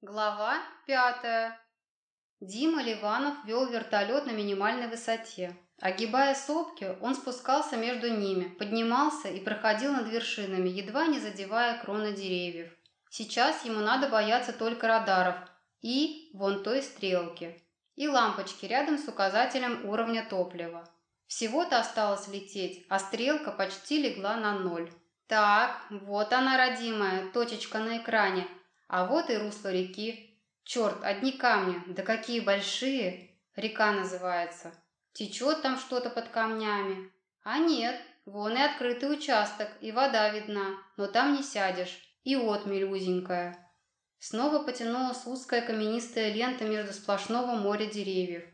Глава пятая. Дима Ливанов вел вертолет на минимальной высоте. Огибая сопки, он спускался между ними, поднимался и проходил над вершинами, едва не задевая кроны деревьев. Сейчас ему надо бояться только радаров и вон той стрелки, и лампочки рядом с указателем уровня топлива. Всего-то осталось лететь, а стрелка почти легла на ноль. Так, вот она, родимая, точечка на экране – а вот и русло реки. Черт, одни камни, да какие большие! Река называется. Течет там что-то под камнями. А нет, вон и открытый участок, и вода видна, но там не сядешь. И отмель узенькая. Снова потянулась узкая каменистая лента между сплошного моря деревьев.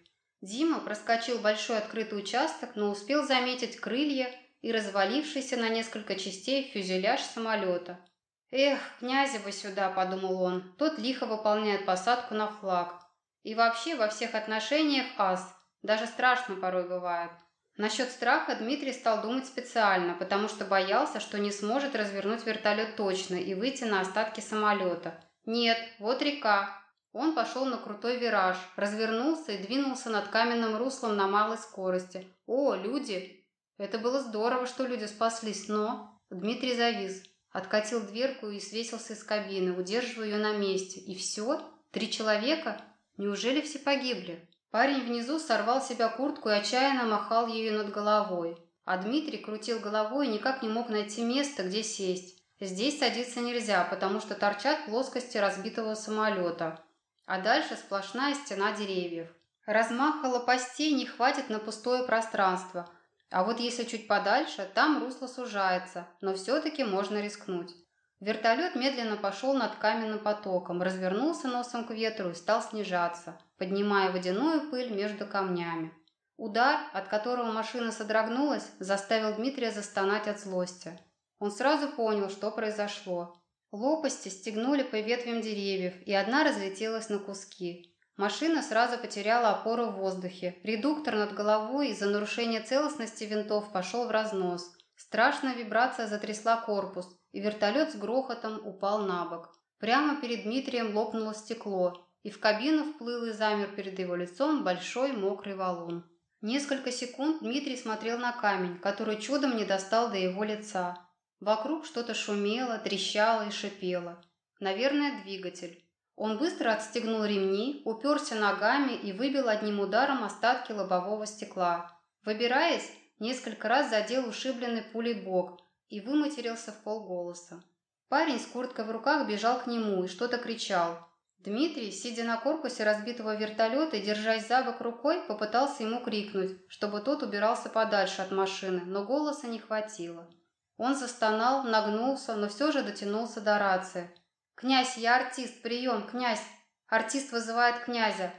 Дима проскочил большой открытый участок, но успел заметить крылья и развалившийся на несколько частей фюзеляж самолета – «Эх, князя бы сюда», — подумал он, — «тот лихо выполняет посадку на флаг. И вообще во всех отношениях ас, даже страшно порой бывает». Насчет страха Дмитрий стал думать специально, потому что боялся, что не сможет развернуть вертолет точно и выйти на остатки самолета. Нет, вот река. Он пошел на крутой вираж, развернулся и двинулся над каменным руслом на малой скорости. О, люди! Это было здорово, что люди спаслись, но... Дмитрий завис. Откатил дверку и свесился из кабины, удерживая ее на месте. И все? Три человека? Неужели все погибли? Парень внизу сорвал с себя куртку и отчаянно махал ею над головой. А Дмитрий крутил головой и никак не мог найти место, где сесть. Здесь садиться нельзя, потому что торчат плоскости разбитого самолета. А дальше сплошная стена деревьев. Размаха лопастей не хватит на пустое пространство – а вот если чуть подальше, там русло сужается, но все-таки можно рискнуть. Вертолет медленно пошел над каменным потоком, развернулся носом к ветру и стал снижаться, поднимая водяную пыль между камнями. Удар, от которого машина содрогнулась, заставил Дмитрия застонать от злости. Он сразу понял, что произошло. Лопасти стегнули по ветвям деревьев, и одна разлетелась на куски. Машина сразу потеряла опору в воздухе. Редуктор над головой из-за нарушения целостности винтов пошел в разнос. Страшная вибрация затрясла корпус, и вертолет с грохотом упал на бок. Прямо перед Дмитрием лопнуло стекло, и в кабину вплыл и замер перед его лицом большой мокрый валун. Несколько секунд Дмитрий смотрел на камень, который чудом не достал до его лица. Вокруг что-то шумело, трещало и шипело. Наверное, двигатель. Он быстро отстегнул ремни, уперся ногами и выбил одним ударом остатки лобового стекла. Выбираясь, несколько раз задел ушибленный пулей бок и выматерился в полголоса. Парень с курткой в руках бежал к нему и что-то кричал. Дмитрий, сидя на корпусе разбитого вертолета и держась за бок рукой, попытался ему крикнуть, чтобы тот убирался подальше от машины, но голоса не хватило. Он застонал, нагнулся, но все же дотянулся до рации. «Князь, я артист, прием, князь! Артист вызывает князя!»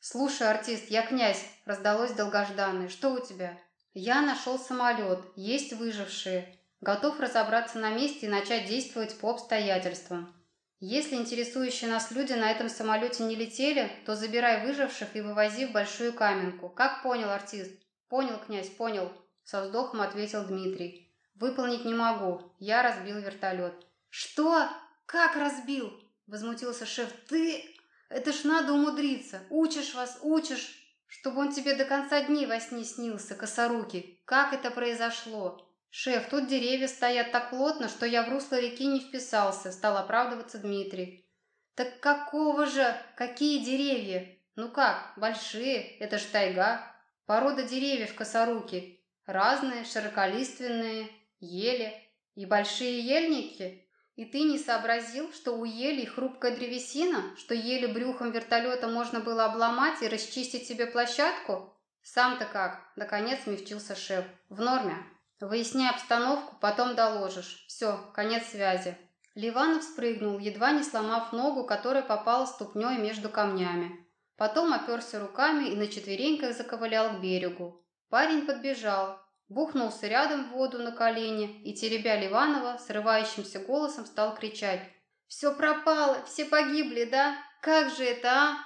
«Слушай, артист, я князь!» – раздалось долгожданное. «Что у тебя?» «Я нашел самолет, есть выжившие. Готов разобраться на месте и начать действовать по обстоятельствам. Если интересующие нас люди на этом самолете не летели, то забирай выживших и вывози в Большую Каменку. Как понял, артист?» «Понял, князь, понял», – со вздохом ответил Дмитрий. «Выполнить не могу. Я разбил вертолет». «Что?» «Как разбил?» – возмутился шеф. «Ты... Это ж надо умудриться. Учишь вас, учишь, чтобы он тебе до конца дней во сне снился, косорукий. Как это произошло?» «Шеф, тут деревья стоят так плотно, что я в русло реки не вписался», – стал оправдываться Дмитрий. «Так какого же? Какие деревья?» «Ну как, большие, это ж тайга. Порода деревьев косоруки. Разные, широколиственные, ели. И большие ельники?» И ты не сообразил, что у ели хрупкая древесина, что ели брюхом вертолета можно было обломать и расчистить себе площадку? Сам-то как? Наконец смягчился шеф. В норме. Выясни обстановку, потом доложишь. Все, конец связи. Ливанов спрыгнул, едва не сломав ногу, которая попала ступней между камнями. Потом оперся руками и на четвереньках заковылял к берегу. Парень подбежал, бухнулся рядом в воду на колени и, теребя Ливанова, срывающимся голосом стал кричать. «Все пропало, все погибли, да? Как же это, а?»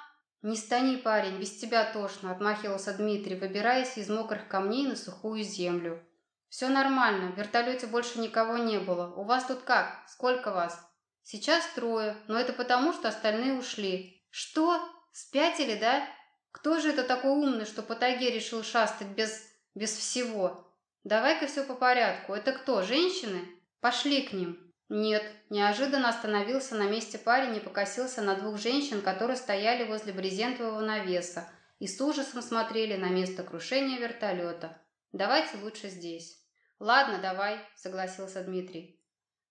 «Не стани, парень, без тебя тошно», — отмахивался Дмитрий, выбираясь из мокрых камней на сухую землю. «Все нормально, в вертолете больше никого не было. У вас тут как? Сколько вас?» Сейчас трое, но это потому, что остальные ушли. Что? Спятили, да? Кто же это такой умный, что по тайге решил шастать без... без всего? Давай-ка все по порядку. Это кто, женщины? Пошли к ним. Нет, неожиданно остановился на месте парень и покосился на двух женщин, которые стояли возле брезентового навеса и с ужасом смотрели на место крушения вертолета. Давайте лучше здесь. Ладно, давай, согласился Дмитрий.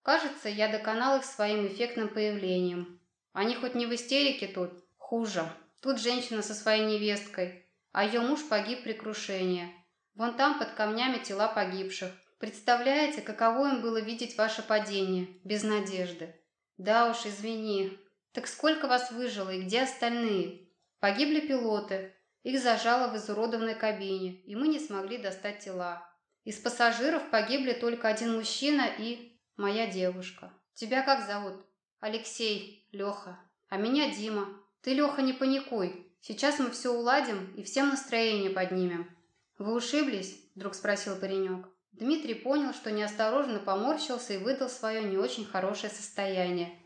Кажется, я доконал их своим эффектным появлением. Они хоть не в истерике тут, хуже. Тут женщина со своей невесткой, а ее муж погиб при крушении. Вон там под камнями тела погибших. Представляете, каково им было видеть ваше падение, без надежды? Да уж, извини. Так сколько вас выжило и где остальные? Погибли пилоты. Их зажало в изуродованной кабине, и мы не смогли достать тела. Из пассажиров погибли только один мужчина и моя девушка. Тебя как зовут? Алексей, Леха. А меня Дима. Ты, Леха, не паникуй. Сейчас мы все уладим и всем настроение поднимем. Вы ушиблись? Вдруг спросил паренек. Дмитрий понял, что неосторожно поморщился и выдал свое не очень хорошее состояние.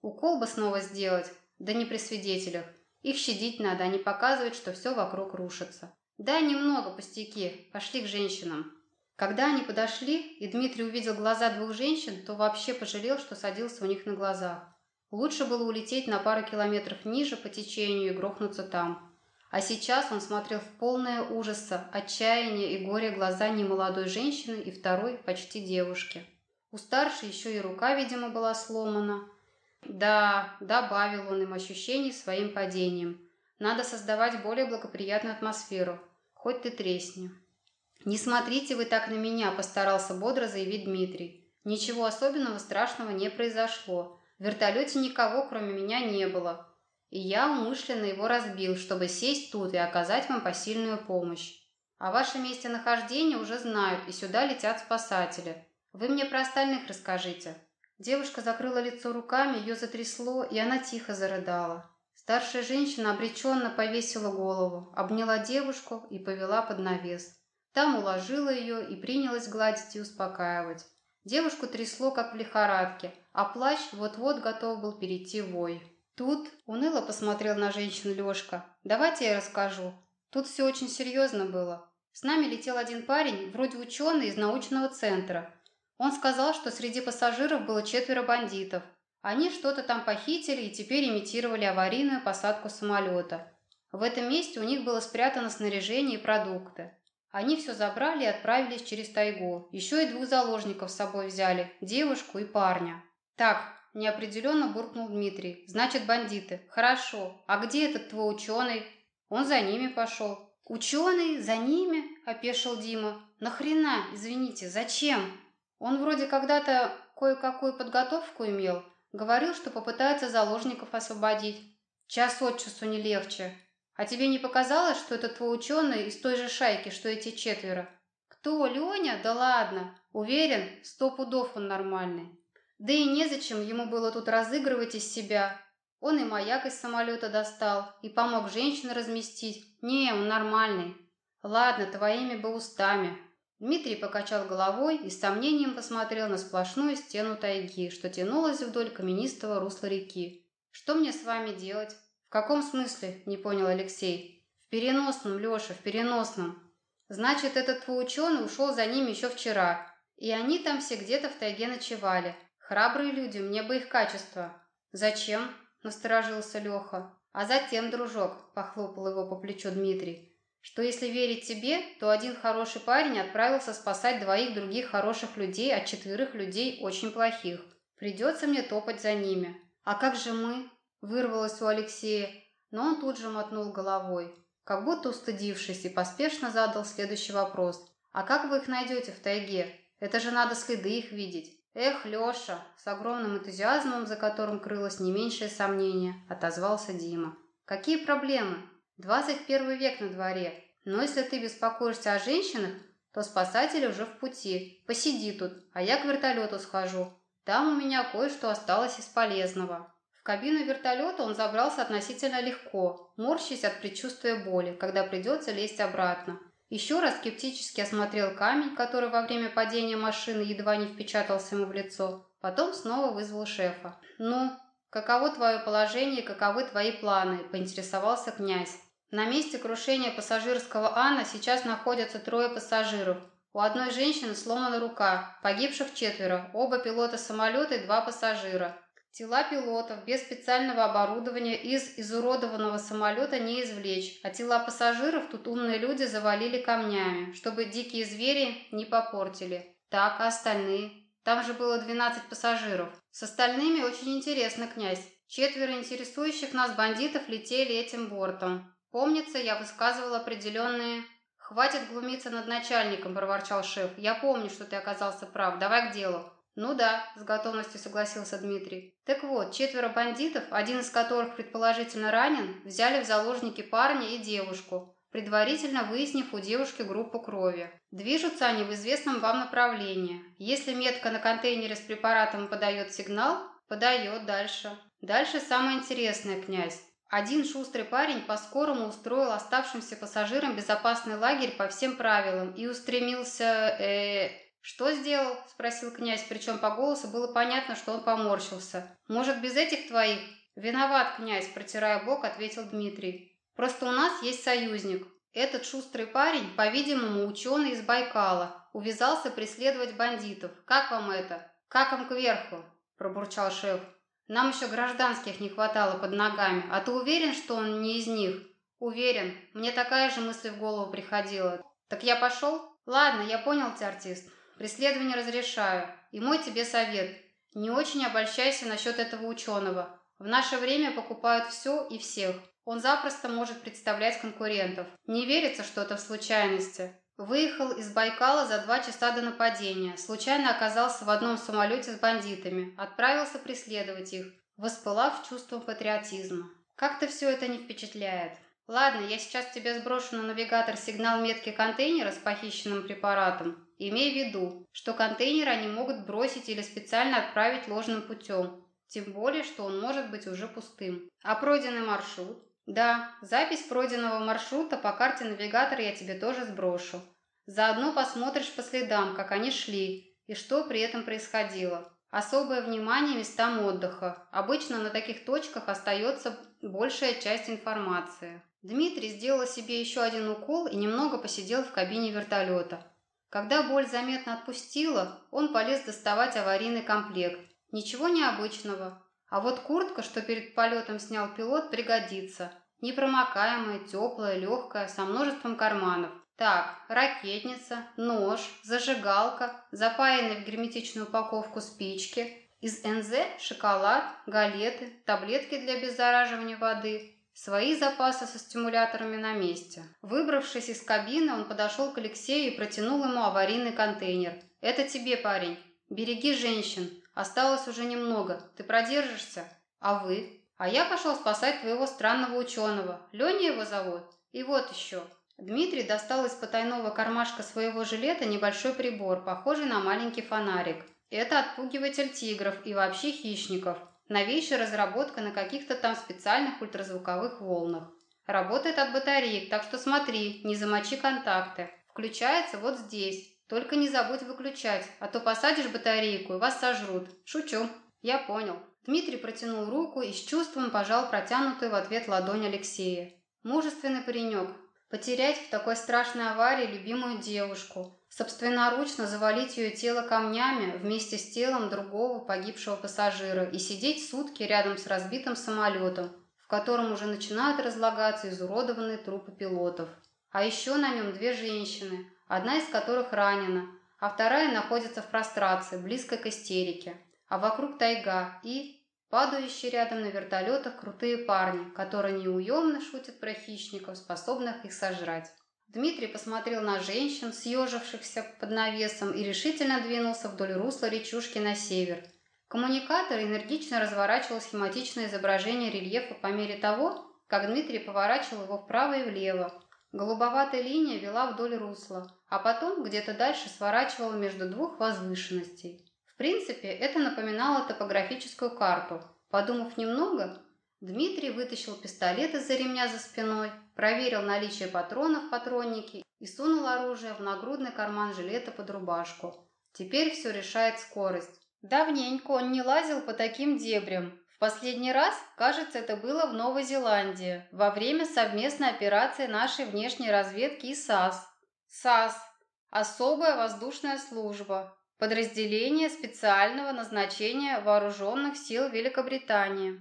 Укол бы снова сделать, да не при свидетелях. Их щадить надо, а не показывать, что все вокруг рушится. Да, немного, пустяки. Пошли к женщинам. Когда они подошли, и Дмитрий увидел глаза двух женщин, то вообще пожалел, что садился у них на глазах. Лучше было улететь на пару километров ниже по течению и грохнуться там. А сейчас он смотрел в полное ужаса, отчаяние и горе глаза немолодой женщины и второй почти девушки. У старшей еще и рука, видимо, была сломана. Да, добавил он им ощущений своим падением. Надо создавать более благоприятную атмосферу. Хоть ты тресни. «Не смотрите вы так на меня», – постарался бодро заявить Дмитрий. «Ничего особенного страшного не произошло. В вертолете никого, кроме меня, не было. Я умышленно его разбил, чтобы сесть тут и оказать вам посильную помощь. О вашем месте нахождения уже знают, и сюда летят спасатели. Вы мне про остальных расскажите». Девушка закрыла лицо руками, ее затрясло, и она тихо зарыдала. Старшая женщина обреченно повесила голову, обняла девушку и повела под навес. Там уложила ее и принялась гладить и успокаивать. Девушку трясло, как в лихорадке, а плащ вот-вот готов был перейти в вой. Тут уныло посмотрел на женщину Лешка. «Давайте я расскажу. Тут все очень серьезно было. С нами летел один парень, вроде ученый из научного центра. Он сказал, что среди пассажиров было четверо бандитов. Они что-то там похитили и теперь имитировали аварийную посадку самолета. В этом месте у них было спрятано снаряжение и продукты. Они все забрали и отправились через тайгу. Еще и двух заложников с собой взяли, девушку и парня. Так, неопределенно буркнул Дмитрий. Значит, бандиты. Хорошо. А где этот твой ученый? Он за ними пошел. Ученый? За ними? Опешил Дима. Нахрена? Извините, зачем? Он вроде когда-то кое-какую подготовку имел. Говорил, что попытается заложников освободить. Час от часу не легче. А тебе не показалось, что это твой ученый из той же шайки, что эти четверо? Кто, Леня? Да ладно. Уверен, сто пудов он нормальный. Да и незачем ему было тут разыгрывать из себя. Он и маяк из самолета достал, и помог женщин разместить. Не, он нормальный. Ладно, твоими бы устами. Дмитрий покачал головой и с сомнением посмотрел на сплошную стену тайги, что тянулась вдоль каменистого русла реки. Что мне с вами делать? каком смысле?» – не понял Алексей. «В переносном, Леша, в переносном. Значит, этот твой ученый ушел за ними еще вчера, и они там все где-то в тайге ночевали. Храбрые люди, мне бы их качество». «Зачем?» – насторожился Леха. «А затем, дружок», – похлопал его по плечу Дмитрий, «что если верить тебе, то один хороший парень отправился спасать двоих других хороших людей от четверых людей очень плохих. Придется мне топать за ними. А как же мы?» Вырвалось у Алексея, но он тут же мотнул головой, как будто устыдившись, и поспешно задал следующий вопрос. «А как вы их найдете в тайге? Это же надо следы их видеть». «Эх, Леша!» – с огромным энтузиазмом, за которым крылось не меньшее сомнение, отозвался Дима. «Какие проблемы? 21 век на дворе. Но если ты беспокоишься о женщинах, то спасатели уже в пути. Посиди тут, а я к вертолету схожу. Там у меня кое-что осталось из полезного» кабину вертолета он забрался относительно легко, морщась от предчувствия боли, когда придется лезть обратно. Еще раз скептически осмотрел камень, который во время падения машины едва не впечатался ему в лицо, потом снова вызвал шефа. «Ну, каково твое положение и каковы твои планы?» – поинтересовался князь. На месте крушения пассажирского Анна сейчас находятся трое пассажиров. У одной женщины сломана рука, погибших четверо, оба пилота самолета и два пассажира. Тела пилотов без специального оборудования из изуродованного самолета не извлечь, а тела пассажиров тут умные люди завалили камнями, чтобы дикие звери не попортили. Так, а остальные? Там же было 12 пассажиров. С остальными очень интересно, князь. Четверо интересующих нас бандитов летели этим бортом. Помнится, я высказывал определенные... «Хватит глумиться над начальником», – проворчал шеф. «Я помню, что ты оказался прав. Давай к делу». «Ну да», – с готовностью согласился Дмитрий. «Так вот, четверо бандитов, один из которых предположительно ранен, взяли в заложники парня и девушку, предварительно выяснив у девушки группу крови. Движутся они в известном вам направлении. Если метка на контейнере с препаратом подает сигнал, подает дальше. Дальше самое интересное, князь. Один шустрый парень по-скорому устроил оставшимся пассажирам безопасный лагерь по всем правилам и устремился... Э, «Что сделал?» – спросил князь, причем по голосу было понятно, что он поморщился. «Может, без этих твоих?» «Виноват, князь», – протирая бок, ответил Дмитрий. «Просто у нас есть союзник. Этот шустрый парень, по-видимому, ученый из Байкала, увязался преследовать бандитов. Как вам это?» «Как им кверху?» – пробурчал шеф. «Нам еще гражданских не хватало под ногами. А ты уверен, что он не из них?» «Уверен. Мне такая же мысль в голову приходила. Так я пошел?» «Ладно, я понял тебя, артист. Преследование разрешаю. И мой тебе совет. Не очень обольщайся насчет этого ученого. В наше время покупают все и всех. Он запросто может представлять конкурентов. Не верится что-то в случайности. Выехал из Байкала за два часа до нападения. Случайно оказался в одном самолете с бандитами. Отправился преследовать их, воспылав чувством патриотизма. Как-то все это не впечатляет. Ладно, я сейчас тебе сброшу на навигатор сигнал метки контейнера с похищенным препаратом. Имей в виду, что контейнер они могут бросить или специально отправить ложным путем. Тем более, что он может быть уже пустым. А пройденный маршрут? Да, запись пройденного маршрута по карте навигатора я тебе тоже сброшу. Заодно посмотришь по следам, как они шли и что при этом происходило. Особое внимание местам отдыха. Обычно на таких точках остается большая часть информации. Дмитрий сделал себе еще один укол и немного посидел в кабине вертолета. Когда боль заметно отпустила, он полез доставать аварийный комплект. Ничего необычного. А вот куртка, что перед полетом снял пилот, пригодится. Непромокаемая, теплая, легкая, со множеством карманов. Так, ракетница, нож, зажигалка, запаянные в герметичную упаковку спички. Из НЗ шоколад, галеты, таблетки для обеззараживания воды, Свои запасы со стимуляторами на месте. Выбравшись из кабины, он подошел к Алексею и протянул ему аварийный контейнер. «Это тебе, парень. Береги женщин. Осталось уже немного. Ты продержишься? А вы? А я пошел спасать твоего странного ученого. Леня его зовут? И вот еще». Дмитрий достал из потайного кармашка своего жилета небольшой прибор, похожий на маленький фонарик. Это отпугиватель тигров и вообще хищников. Новейшая разработка на каких-то там специальных ультразвуковых волнах. Работает от батареек, так что смотри, не замочи контакты. Включается вот здесь. Только не забудь выключать, а то посадишь батарейку и вас сожрут. Шучу. Я понял. Дмитрий протянул руку и с чувством пожал протянутую в ответ ладонь Алексея. Мужественный паренек. Потерять в такой страшной аварии любимую девушку собственноручно завалить ее тело камнями вместе с телом другого погибшего пассажира и сидеть сутки рядом с разбитым самолетом, в котором уже начинают разлагаться изуродованные трупы пилотов. А еще на нем две женщины, одна из которых ранена, а вторая находится в прострации, близко к истерике. А вокруг тайга и падающие рядом на вертолетах крутые парни, которые неуемно шутят про хищников, способных их сожрать. Дмитрий посмотрел на женщин, съежившихся под навесом, и решительно двинулся вдоль русла речушки на север. Коммуникатор энергично разворачивал схематичное изображение рельефа по мере того, как Дмитрий поворачивал его вправо и влево. Голубоватая линия вела вдоль русла, а потом где-то дальше сворачивала между двух возвышенностей. В принципе, это напоминало топографическую карту. Подумав немного, Дмитрий вытащил пистолет из-за ремня за спиной, проверил наличие патронов в патроннике и сунул оружие в нагрудный карман жилета под рубашку. Теперь все решает скорость. Давненько он не лазил по таким дебрям. В последний раз, кажется, это было в Новой Зеландии, во время совместной операции нашей внешней разведки и САС. САС – особая воздушная служба, подразделение специального назначения вооруженных сил Великобритании.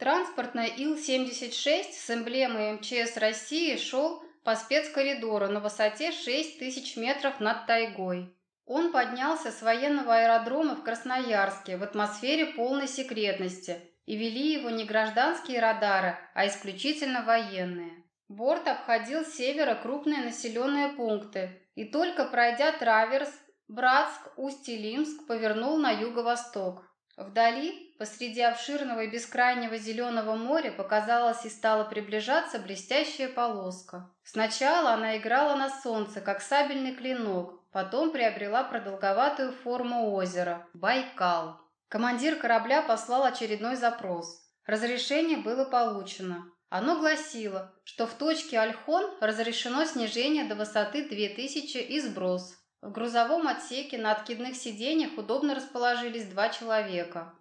Транспортный Ил-76 с эмблемой МЧС России шел по спецкоридору на высоте 6 тысяч метров над тайгой. Он поднялся с военного аэродрома в Красноярске в атмосфере полной секретности, и вели его не гражданские радары, а исключительно военные. Борт обходил с севера крупные населенные пункты, и только пройдя траверс, Братск, Усть-Илимск повернул на юго-восток. Вдали, посреди обширного и бескрайнего зеленого моря, показалась и стала приближаться блестящая полоска. Сначала она играла на солнце, как сабельный клинок, Потом приобрела продолговатую форму озера – Байкал. Командир корабля послал очередной запрос. Разрешение было получено. Оно гласило, что в точке Альхон разрешено снижение до высоты 2000 и сброс. В грузовом отсеке на откидных сиденьях удобно расположились два человека.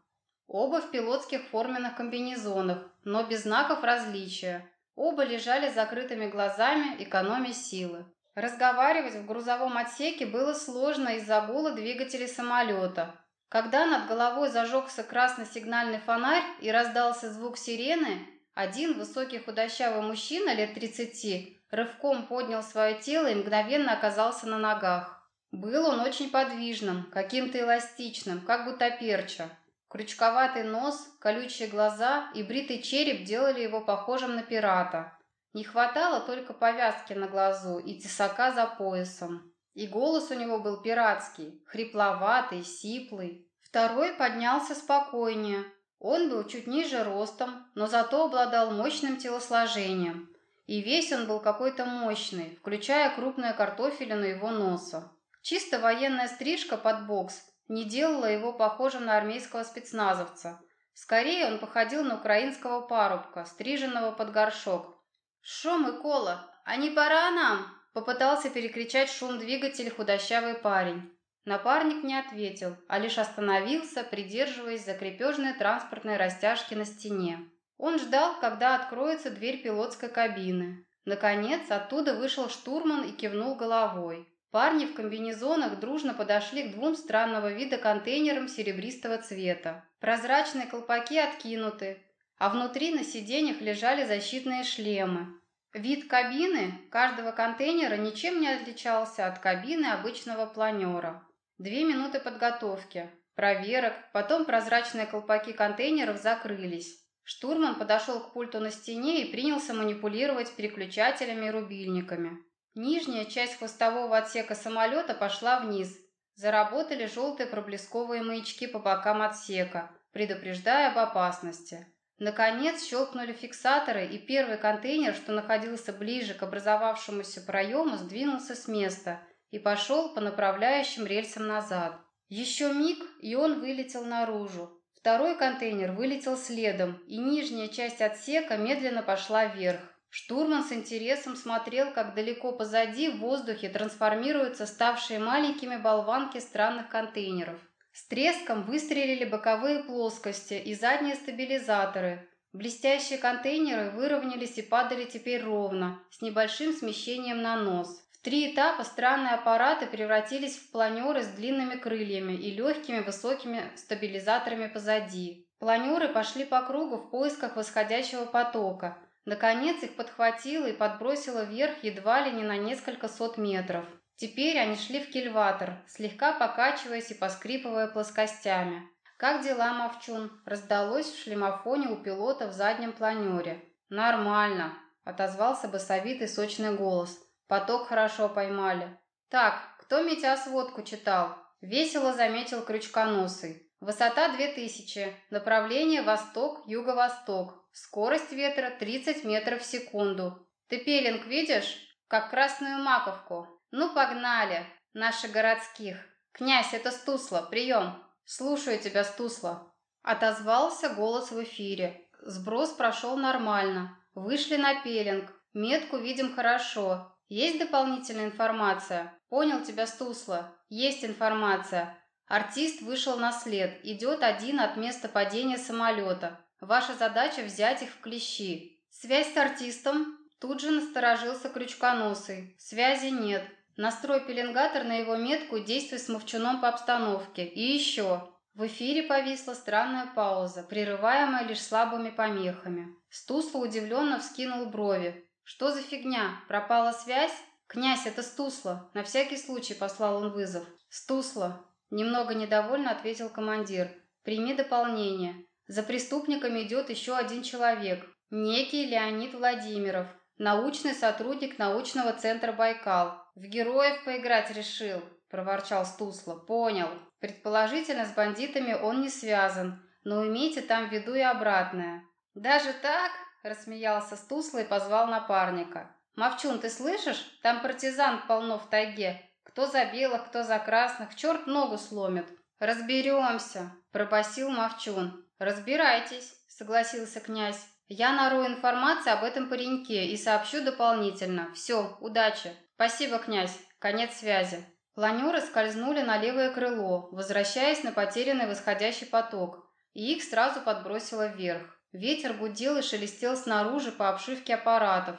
Оба в пилотских форменных комбинезонах, но без знаков различия. Оба лежали закрытыми глазами, экономя силы. Разговаривать в грузовом отсеке было сложно из-за гула двигателей самолета. Когда над головой зажегся красный сигнальный фонарь и раздался звук сирены, один высокий худощавый мужчина лет тридцати рывком поднял свое тело и мгновенно оказался на ногах. Был он очень подвижным, каким-то эластичным, как будто перча. Крючковатый нос, колючие глаза и бритый череп делали его похожим на пирата. Не хватало только повязки на глазу и тесака за поясом. И голос у него был пиратский, хрипловатый, сиплый. Второй поднялся спокойнее. Он был чуть ниже ростом, но зато обладал мощным телосложением. И весь он был какой-то мощный, включая крупную картофелину его носа. Чисто военная стрижка под бокс не делала его похожим на армейского спецназовца. Скорее он походил на украинского парубка, стриженного под горшок, «Шо, Микола, а не пора нам?» Попытался перекричать шум двигателя худощавый парень. Напарник не ответил, а лишь остановился, придерживаясь за крепежные транспортные растяжки на стене. Он ждал, когда откроется дверь пилотской кабины. Наконец, оттуда вышел штурман и кивнул головой. Парни в комбинезонах дружно подошли к двум странного вида контейнерам серебристого цвета. Прозрачные колпаки откинуты, а внутри на сиденьях лежали защитные шлемы. Вид кабины каждого контейнера ничем не отличался от кабины обычного планера. Две минуты подготовки, проверок, потом прозрачные колпаки контейнеров закрылись. Штурман подошел к пульту на стене и принялся манипулировать переключателями и рубильниками. Нижняя часть хвостового отсека самолета пошла вниз. Заработали желтые проблесковые маячки по бокам отсека, предупреждая об опасности. Наконец щелкнули фиксаторы, и первый контейнер, что находился ближе к образовавшемуся проему, сдвинулся с места и пошел по направляющим рельсам назад. Еще миг, и он вылетел наружу. Второй контейнер вылетел следом, и нижняя часть отсека медленно пошла вверх. Штурман с интересом смотрел, как далеко позади в воздухе трансформируются ставшие маленькими болванки странных контейнеров. С треском выстрелили боковые плоскости и задние стабилизаторы. Блестящие контейнеры выровнялись и падали теперь ровно, с небольшим смещением на нос. В три этапа странные аппараты превратились в планеры с длинными крыльями и легкими высокими стабилизаторами позади. Планеры пошли по кругу в поисках восходящего потока. Наконец их подхватило и подбросило вверх едва ли не на несколько сот метров. Теперь они шли в кильватор, слегка покачиваясь и поскрипывая плоскостями. «Как дела, Мовчун?» – раздалось в шлемофоне у пилота в заднем планере. «Нормально», – отозвался басовитый сочный голос. «Поток хорошо поймали». «Так, кто метеосводку читал?» – весело заметил крючконосый. «Высота 2000, направление восток, юго-восток, скорость ветра 30 метров в секунду. Ты пеленг видишь? Как красную маковку, «Ну, погнали! Наши городских! Князь, это Стусла! Прием!» «Слушаю тебя, Стусла!» Отозвался голос в эфире. Сброс прошел нормально. Вышли на пеленг. Метку видим хорошо. Есть дополнительная информация? Понял тебя, Стусла. Есть информация. Артист вышел на след. Идет один от места падения самолета. Ваша задача взять их в клещи. Связь с артистом? Тут же насторожился крючконосый. Связи нет. Настрой пеленгатор на его метку действуй с мовчуном по обстановке. И еще. В эфире повисла странная пауза, прерываемая лишь слабыми помехами. Стусла удивленно вскинул брови. «Что за фигня? Пропала связь?» «Князь, это Стусла!» На всякий случай послал он вызов. «Стусла!» Немного недовольно ответил командир. «Прими дополнение. За преступниками идет еще один человек. Некий Леонид Владимиров, научный сотрудник научного центра «Байкал». В героев поиграть решил, проворчал Стусла. Понял. Предположительно, с бандитами он не связан, но имейте там в виду и обратное. Даже так? Рассмеялся Стусла и позвал напарника. «Мовчун, ты слышишь? Там партизан полно в тайге. Кто за белых, кто за красных. Черт ногу сломит». «Разберемся», – пропасил Мовчун. «Разбирайтесь», – согласился князь. «Я нарою информацию об этом пареньке и сообщу дополнительно. Все, удачи». «Спасибо, князь. Конец связи». Планеры скользнули на левое крыло, возвращаясь на потерянный восходящий поток, и их сразу подбросило вверх. Ветер гудел и шелестел снаружи по обшивке аппаратов.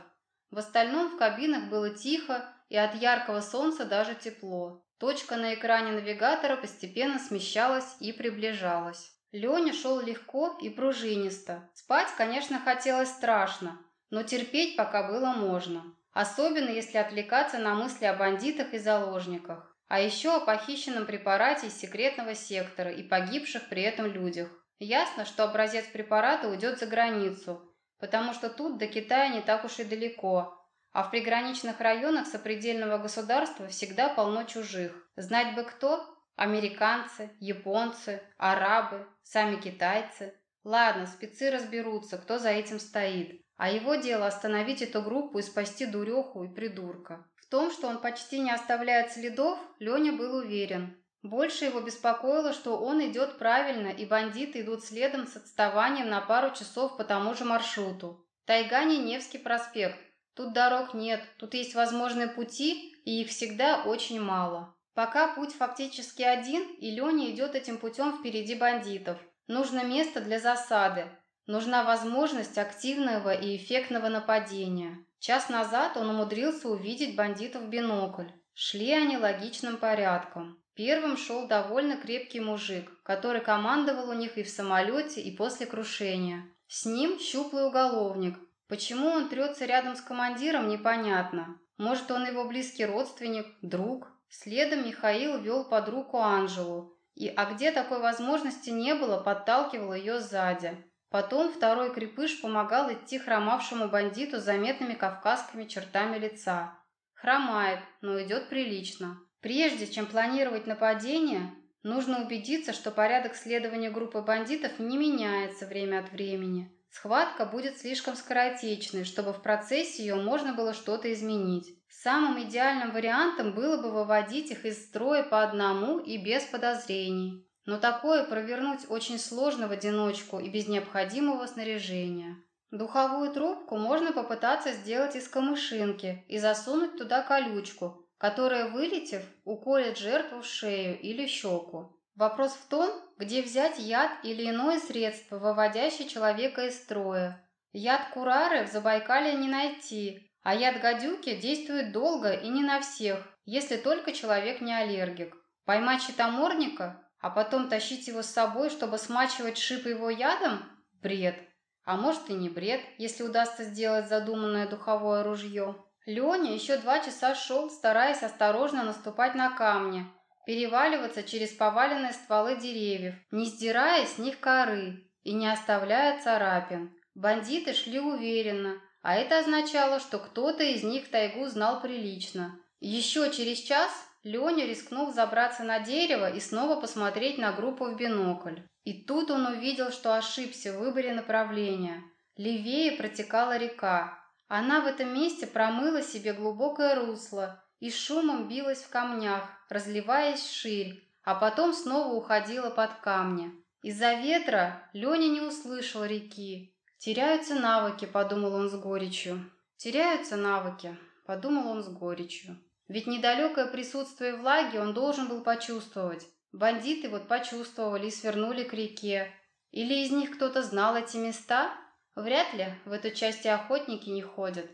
В остальном в кабинах было тихо и от яркого солнца даже тепло. Точка на экране навигатора постепенно смещалась и приближалась. Леня шел легко и пружинисто. Спать, конечно, хотелось страшно, но терпеть пока было можно. Особенно, если отвлекаться на мысли о бандитах и заложниках. А еще о похищенном препарате из секретного сектора и погибших при этом людях. Ясно, что образец препарата уйдет за границу, потому что тут до Китая не так уж и далеко, а в приграничных районах сопредельного государства всегда полно чужих. Знать бы кто? Американцы, японцы, арабы, сами китайцы. Ладно, спецы разберутся, кто за этим стоит. А его дело остановить эту группу и спасти дуреху и придурка. В том, что он почти не оставляет следов, Леня был уверен. Больше его беспокоило, что он идет правильно, и бандиты идут следом с отставанием на пару часов по тому же маршруту. Тайга не Невский проспект. Тут дорог нет, тут есть возможные пути, и их всегда очень мало. Пока путь фактически один, и Леня идет этим путем впереди бандитов. Нужно место для засады. Нужна возможность активного и эффектного нападения. Час назад он умудрился увидеть бандитов в бинокль. Шли они логичным порядком. Первым шел довольно крепкий мужик, который командовал у них и в самолете, и после крушения. С ним щуплый уголовник. Почему он трется рядом с командиром, непонятно. Может, он его близкий родственник, друг. Следом Михаил вел под руку Анжелу. И, а где такой возможности не было, подталкивал ее сзади. Потом второй крепыш помогал идти хромавшему бандиту с заметными кавказскими чертами лица. Хромает, но идет прилично. Прежде чем планировать нападение, нужно убедиться, что порядок следования группы бандитов не меняется время от времени. Схватка будет слишком скоротечной, чтобы в процессе ее можно было что-то изменить. Самым идеальным вариантом было бы выводить их из строя по одному и без подозрений. Но такое провернуть очень сложно в одиночку и без необходимого снаряжения. Духовую трубку можно попытаться сделать из камышинки и засунуть туда колючку, которая, вылетев, уколет жертву в шею или щеку. Вопрос в том, где взять яд или иное средство, выводящее человека из строя. Яд курары в Забайкале не найти, а яд гадюки действует долго и не на всех, если только человек не аллергик. Поймать щитоморника, а потом тащить его с собой, чтобы смачивать шип его ядом – бред. А может и не бред, если удастся сделать задуманное духовое ружье. Леня еще два часа шел, стараясь осторожно наступать на камни, переваливаться через поваленные стволы деревьев, не сдирая с них коры и не оставляя царапин. Бандиты шли уверенно, а это означало, что кто-то из них тайгу знал прилично. Еще через час Леня рискнул забраться на дерево и снова посмотреть на группу в бинокль. И тут он увидел, что ошибся в выборе направления. Левее протекала река, она в этом месте промыла себе глубокое русло и шумом билась в камнях, разливаясь ширь, а потом снова уходила под камни. Из-за ветра Леня не услышал реки. «Теряются навыки», — подумал он с горечью. «Теряются навыки», — подумал он с горечью. Ведь недалекое присутствие влаги он должен был почувствовать. Бандиты вот почувствовали и свернули к реке. Или из них кто-то знал эти места? Вряд ли в эту часть охотники не ходят.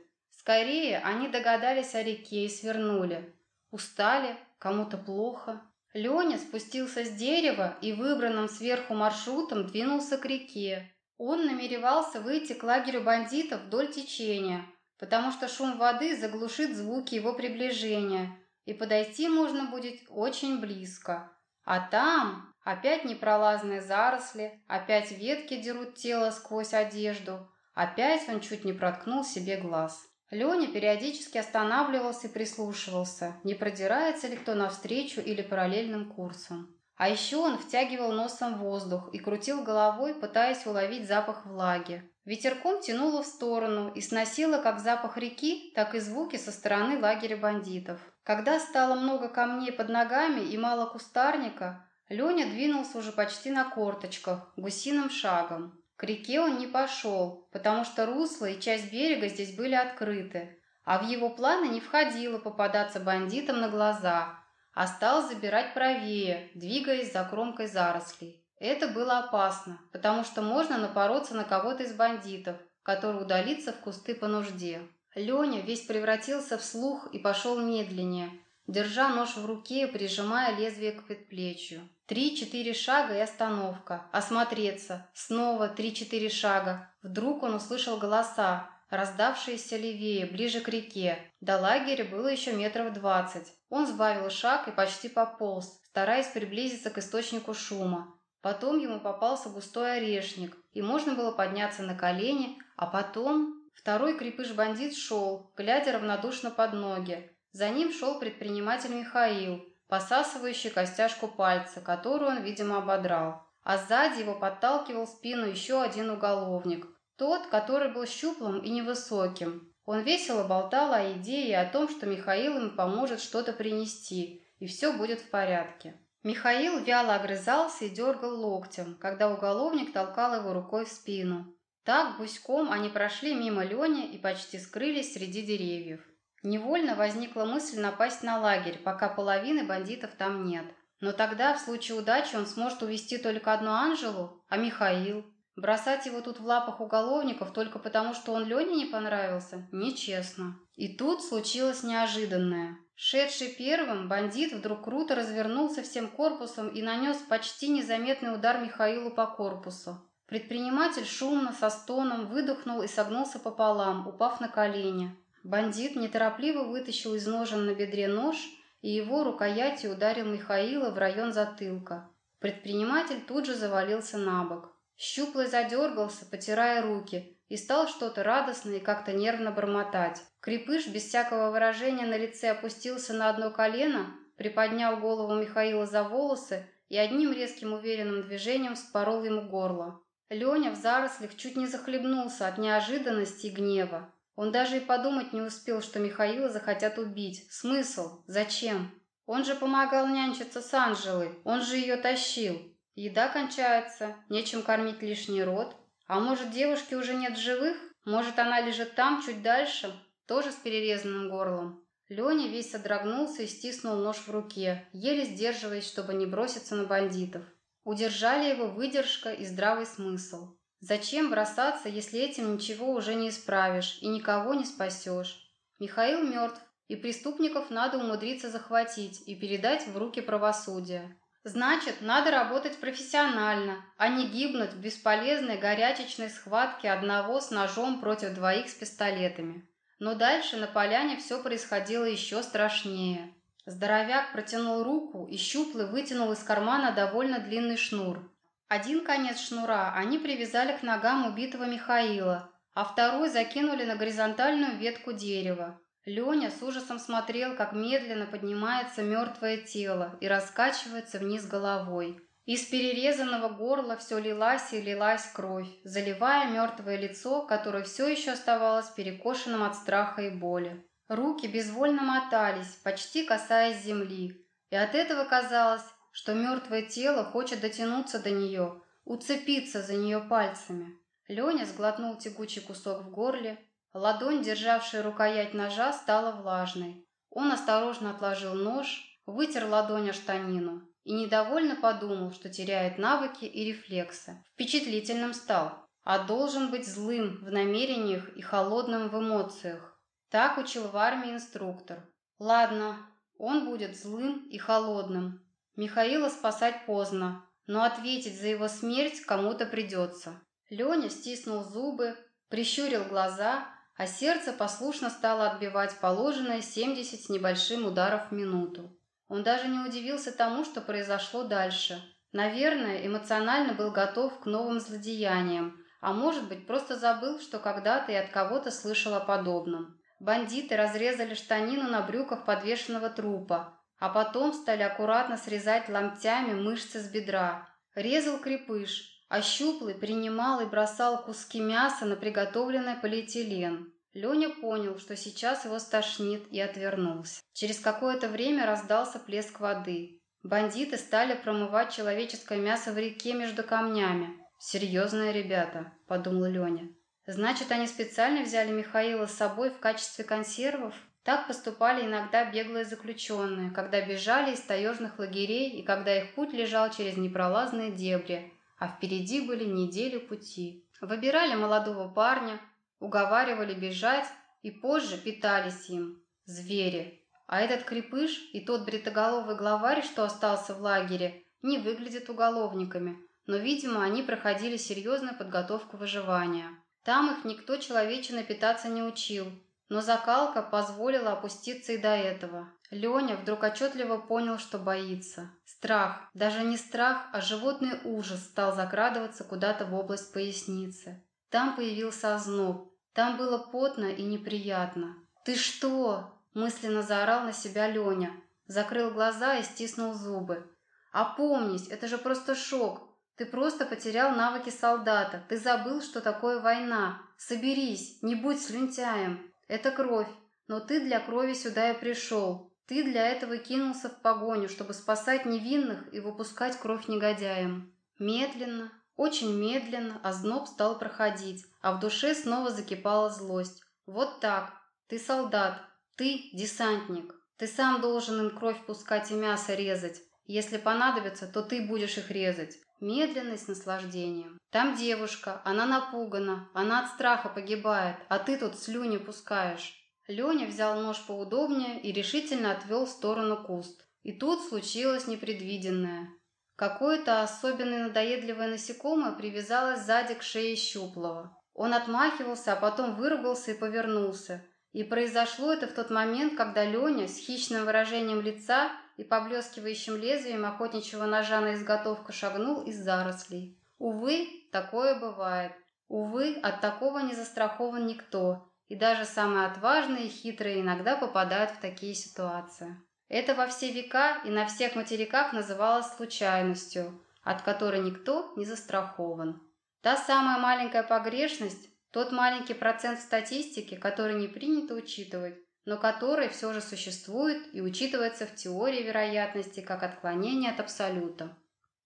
Скорее, они догадались о реке и свернули. Устали, кому-то плохо. Леня спустился с дерева и выбранным сверху маршрутом двинулся к реке. Он намеревался выйти к лагерю бандитов вдоль течения, потому что шум воды заглушит звуки его приближения, и подойти можно будет очень близко. А там опять непролазные заросли, опять ветки дерут тело сквозь одежду, опять он чуть не проткнул себе глаз. Леня периодически останавливался и прислушивался, не продирается ли кто навстречу или параллельным курсом. А еще он втягивал носом воздух и крутил головой, пытаясь уловить запах влаги. Ветерком тянуло в сторону и сносило как запах реки, так и звуки со стороны лагеря бандитов. Когда стало много камней под ногами и мало кустарника, Леня двинулся уже почти на корточках, гусиным шагом. К реке он не пошел, потому что русло и часть берега здесь были открыты, а в его планы не входило попадаться бандитам на глаза – а стал забирать правее, двигаясь за кромкой зарослей. Это было опасно, потому что можно напороться на кого-то из бандитов, который удалится в кусты по нужде. Леня весь превратился в слух и пошел медленнее, держа нож в руке и прижимая лезвие к предплечью. Три-четыре шага и остановка. Осмотреться. Снова три-четыре шага. Вдруг он услышал голоса, раздавшиеся левее, ближе к реке. До лагеря было еще метров двадцать. Он сбавил шаг и почти пополз, стараясь приблизиться к источнику шума. Потом ему попался густой орешник, и можно было подняться на колени, а потом... Второй крепыш-бандит шел, глядя равнодушно под ноги. За ним шел предприниматель Михаил, посасывающий костяшку пальца, которую он, видимо, ободрал. А сзади его подталкивал спину еще один уголовник, тот, который был щуплым и невысоким. Он весело болтал о идее и о том, что Михаил им поможет что-то принести, и все будет в порядке. Михаил вяло огрызался и дергал локтем, когда уголовник толкал его рукой в спину. Так гуськом они прошли мимо Лени и почти скрылись среди деревьев. Невольно возникла мысль напасть на лагерь, пока половины бандитов там нет. Но тогда, в случае удачи, он сможет увести только одну Анжелу, а Михаил... Бросать его тут в лапах уголовников только потому, что он Лене не понравился, нечестно. И тут случилось неожиданное. Шедший первым, бандит вдруг круто развернулся всем корпусом и нанес почти незаметный удар Михаилу по корпусу. Предприниматель шумно, со стоном, выдохнул и согнулся пополам, упав на колени. Бандит неторопливо вытащил из ножен на бедре нож и его рукоятью ударил Михаила в район затылка. Предприниматель тут же завалился на бок. Щуплый задергался, потирая руки, и стал что-то радостно и как-то нервно бормотать. Крепыш без всякого выражения на лице опустился на одно колено, приподнял голову Михаила за волосы и одним резким уверенным движением спорол ему горло. Леня в зарослях чуть не захлебнулся от неожиданности и гнева. Он даже и подумать не успел, что Михаила захотят убить. Смысл? Зачем? Он же помогал нянчиться с Анжелой, он же ее тащил. Еда кончается, нечем кормить лишний рот. А может, девушки уже нет живых? Может, она лежит там, чуть дальше, тоже с перерезанным горлом? Леня весь содрогнулся и стиснул нож в руке, еле сдерживаясь, чтобы не броситься на бандитов. Удержали его выдержка и здравый смысл. Зачем бросаться, если этим ничего уже не исправишь и никого не спасешь? Михаил мертв, и преступников надо умудриться захватить и передать в руки правосудия. Значит, надо работать профессионально, а не гибнуть в бесполезной горячечной схватке одного с ножом против двоих с пистолетами. Но дальше на поляне все происходило еще страшнее. Здоровяк протянул руку, и щуплый вытянул из кармана довольно длинный шнур. Один конец шнура они привязали к ногам убитого Михаила, а второй закинули на горизонтальную ветку дерева. Леня с ужасом смотрел, как медленно поднимается мертвое тело и раскачивается вниз головой. Из перерезанного горла все лилась и лилась кровь, заливая мертвое лицо, которое все еще оставалось перекошенным от страха и боли. Руки безвольно мотались, почти касаясь земли, и от этого казалось, что мертвое тело хочет дотянуться до нее, уцепиться за нее пальцами. Леня сглотнул тягучий кусок в горле, Ладонь, державшая рукоять ножа, стала влажной. Он осторожно отложил нож, вытер ладонь о штанину и недовольно подумал, что теряет навыки и рефлексы. Впечатлительным стал, а должен быть злым в намерениях и холодным в эмоциях. Так учил в армии инструктор. Ладно, он будет злым и холодным. Михаила спасать поздно, но ответить за его смерть кому-то придется. Леня стиснул зубы, прищурил глаза, а сердце послушно стало отбивать положенное 70 с небольшим ударов в минуту. Он даже не удивился тому, что произошло дальше. Наверное, эмоционально был готов к новым злодеяниям, а может быть, просто забыл, что когда-то и от кого-то слышал о подобном. Бандиты разрезали штанину на брюках подвешенного трупа, а потом стали аккуратно срезать ломтями мышцы с бедра. Резал крепыш, а щуплый принимал и бросал куски мяса на приготовленный полиэтилен. Леня понял, что сейчас его стошнит, и отвернулся. Через какое-то время раздался плеск воды. Бандиты стали промывать человеческое мясо в реке между камнями. «Серьезные ребята», — подумал Леня. «Значит, они специально взяли Михаила с собой в качестве консервов?» Так поступали иногда беглые заключенные, когда бежали из таежных лагерей и когда их путь лежал через непролазные дебри, а впереди были недели пути. Выбирали молодого парня, уговаривали бежать и позже питались им. Звери. А этот крепыш и тот бритоголовый главарь, что остался в лагере, не выглядят уголовниками, но, видимо, они проходили серьезную подготовку выживания. Там их никто человеченно питаться не учил, но закалка позволила опуститься и до этого. Леня вдруг отчетливо понял, что боится. Страх, даже не страх, а животный ужас стал закрадываться куда-то в область поясницы. Там появился озноб. Там было потно и неприятно. «Ты что?» – мысленно заорал на себя Леня. Закрыл глаза и стиснул зубы. «Опомнись, это же просто шок. Ты просто потерял навыки солдата. Ты забыл, что такое война. Соберись, не будь слюнтяем. Это кровь, но ты для крови сюда и пришел. Ты для этого кинулся в погоню, чтобы спасать невинных и выпускать кровь негодяям. Медленно, очень медленно озноб стал проходить, а в душе снова закипала злость. Вот так. Ты солдат. Ты десантник. Ты сам должен им кровь пускать и мясо резать. Если понадобится, то ты будешь их резать. Медленно с наслаждением. Там девушка, она напугана, она от страха погибает, а ты тут слюни пускаешь. Леня взял нож поудобнее и решительно отвел в сторону куст. И тут случилось непредвиденное. Какое-то особенно надоедливое насекомое привязалось сзади к шее щуплого. Он отмахивался, а потом выругался и повернулся. И произошло это в тот момент, когда Леня с хищным выражением лица и поблескивающим лезвием охотничьего ножа на изготовку шагнул из зарослей. Увы, такое бывает. Увы, от такого не застрахован никто, и даже самые отважные и хитрые иногда попадают в такие ситуации. Это во все века и на всех материках называлось случайностью, от которой никто не застрахован. Та самая маленькая погрешность, тот маленький процент в статистике, который не принято учитывать, но который все же существует и учитывается в теории вероятности как отклонение от абсолюта.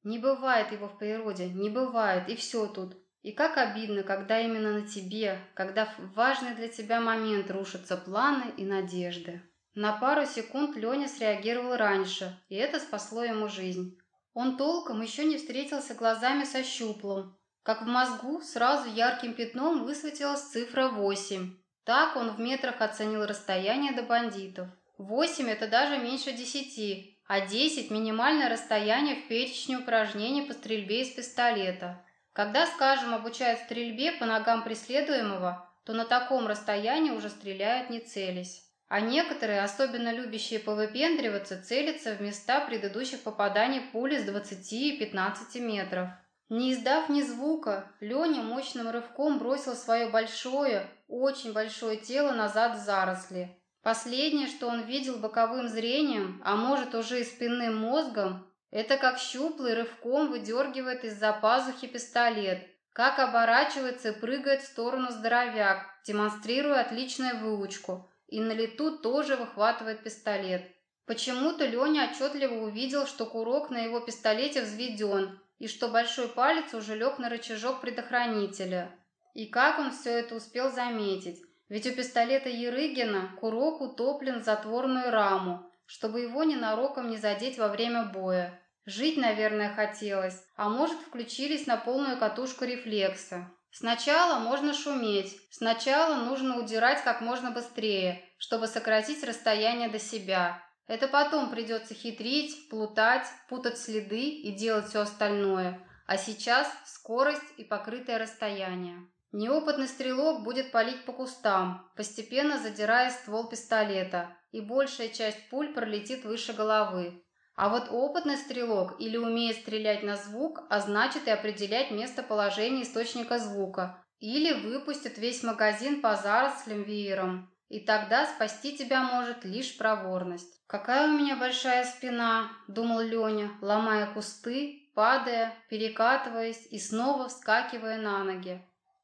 Не бывает его в природе, не бывает, и все тут. И как обидно, когда именно на тебе, когда в важный для тебя момент рушатся планы и надежды. На пару секунд Леня среагировал раньше, и это спасло ему жизнь. Он толком еще не встретился глазами со щуплом, как в мозгу сразу ярким пятном высветилась цифра 8. Так он в метрах оценил расстояние до бандитов. 8 – это даже меньше 10, а 10 – минимальное расстояние в перечне упражнений по стрельбе из пистолета. Когда, скажем, обучают стрельбе по ногам преследуемого, то на таком расстоянии уже стреляют не целясь. А некоторые, особенно любящие повыпендриваться, целятся в места предыдущих попаданий пули с 20 и 15 метров. Не издав ни звука, Леня мощным рывком бросил свое большое, очень большое тело назад в заросли. Последнее, что он видел боковым зрением, а может уже и спинным мозгом, это как щуплый рывком выдергивает из-за пазухи пистолет, как оборачивается и прыгает в сторону здоровяк, демонстрируя отличную выучку, и на лету тоже выхватывает пистолет. Почему-то Леня отчетливо увидел, что курок на его пистолете взведен, и что большой палец уже лег на рычажок предохранителя. И как он все это успел заметить? Ведь у пистолета Ерыгина курок утоплен в затворную раму, чтобы его ненароком не задеть во время боя. Жить, наверное, хотелось, а может, включились на полную катушку рефлекса. Сначала можно шуметь, сначала нужно удирать как можно быстрее, чтобы сократить расстояние до себя. Это потом придется хитрить, плутать, путать следы и делать все остальное. А сейчас скорость и покрытое расстояние. Неопытный стрелок будет палить по кустам, постепенно задирая ствол пистолета, и большая часть пуль пролетит выше головы. А вот опытный стрелок или умеет стрелять на звук, а значит и определять местоположение источника звука, или выпустит весь магазин по зарослям веером. И тогда спасти тебя может лишь проворность. «Какая у меня большая спина!» – думал Леня, ломая кусты, падая, перекатываясь и снова вскакивая на ноги.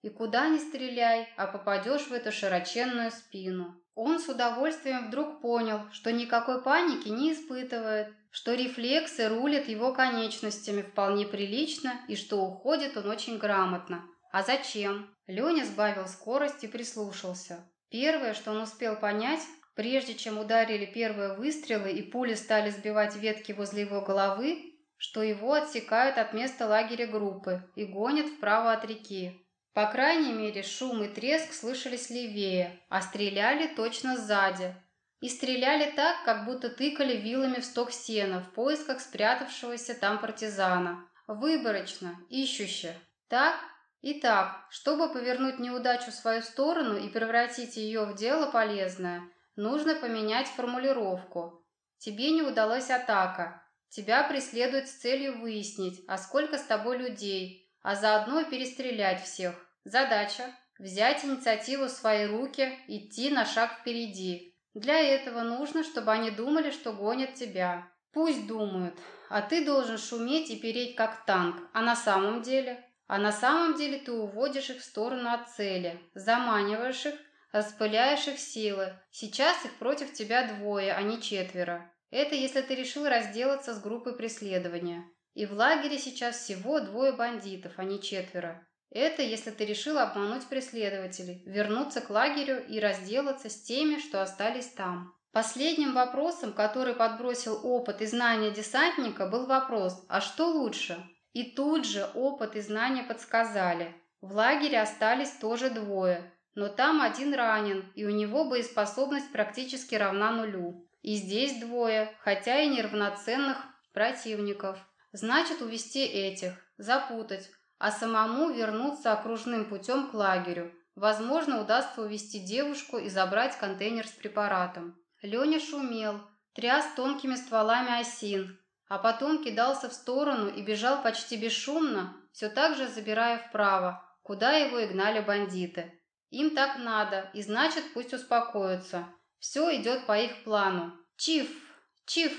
И куда ни стреляй, а попадешь в эту широченную спину. Он с удовольствием вдруг понял, что никакой паники не испытывает, что рефлексы рулят его конечностями вполне прилично и что уходит он очень грамотно. А зачем? Леня сбавил скорость и прислушался. Первое, что он успел понять, прежде чем ударили первые выстрелы и пули стали сбивать ветки возле его головы, что его отсекают от места лагеря группы и гонят вправо от реки. По крайней мере, шум и треск слышались левее, а стреляли точно сзади. И стреляли так, как будто тыкали вилами в сток сена в поисках спрятавшегося там партизана. Выборочно, ищуще. Так и так, чтобы повернуть неудачу в свою сторону и превратить ее в дело полезное, нужно поменять формулировку. Тебе не удалась атака. Тебя преследуют с целью выяснить, а сколько с тобой людей, а заодно перестрелять всех. Задача – взять инициативу в свои руки, идти на шаг впереди. Для этого нужно, чтобы они думали, что гонят тебя. Пусть думают, а ты должен шуметь и переть как танк. А на самом деле? А на самом деле ты уводишь их в сторону от цели, заманиваешь их, распыляешь их силы. Сейчас их против тебя двое, а не четверо. Это если ты решил разделаться с группой преследования. И в лагере сейчас всего двое бандитов, а не четверо. Это если ты решил обмануть преследователей, вернуться к лагерю и разделаться с теми, что остались там. Последним вопросом, который подбросил опыт и знания десантника, был вопрос «А что лучше?». И тут же опыт и знания подсказали. В лагере остались тоже двое, но там один ранен, и у него боеспособность практически равна нулю. И здесь двое, хотя и неравноценных противников. Значит, увести этих, запутать, а самому вернуться окружным путем к лагерю. Возможно, удастся увести девушку и забрать контейнер с препаратом. Леня шумел, тряс тонкими стволами осин, а потом кидался в сторону и бежал почти бесшумно, все так же забирая вправо, куда его и гнали бандиты. Им так надо, и значит, пусть успокоятся. Все идет по их плану. Чиф! Чиф!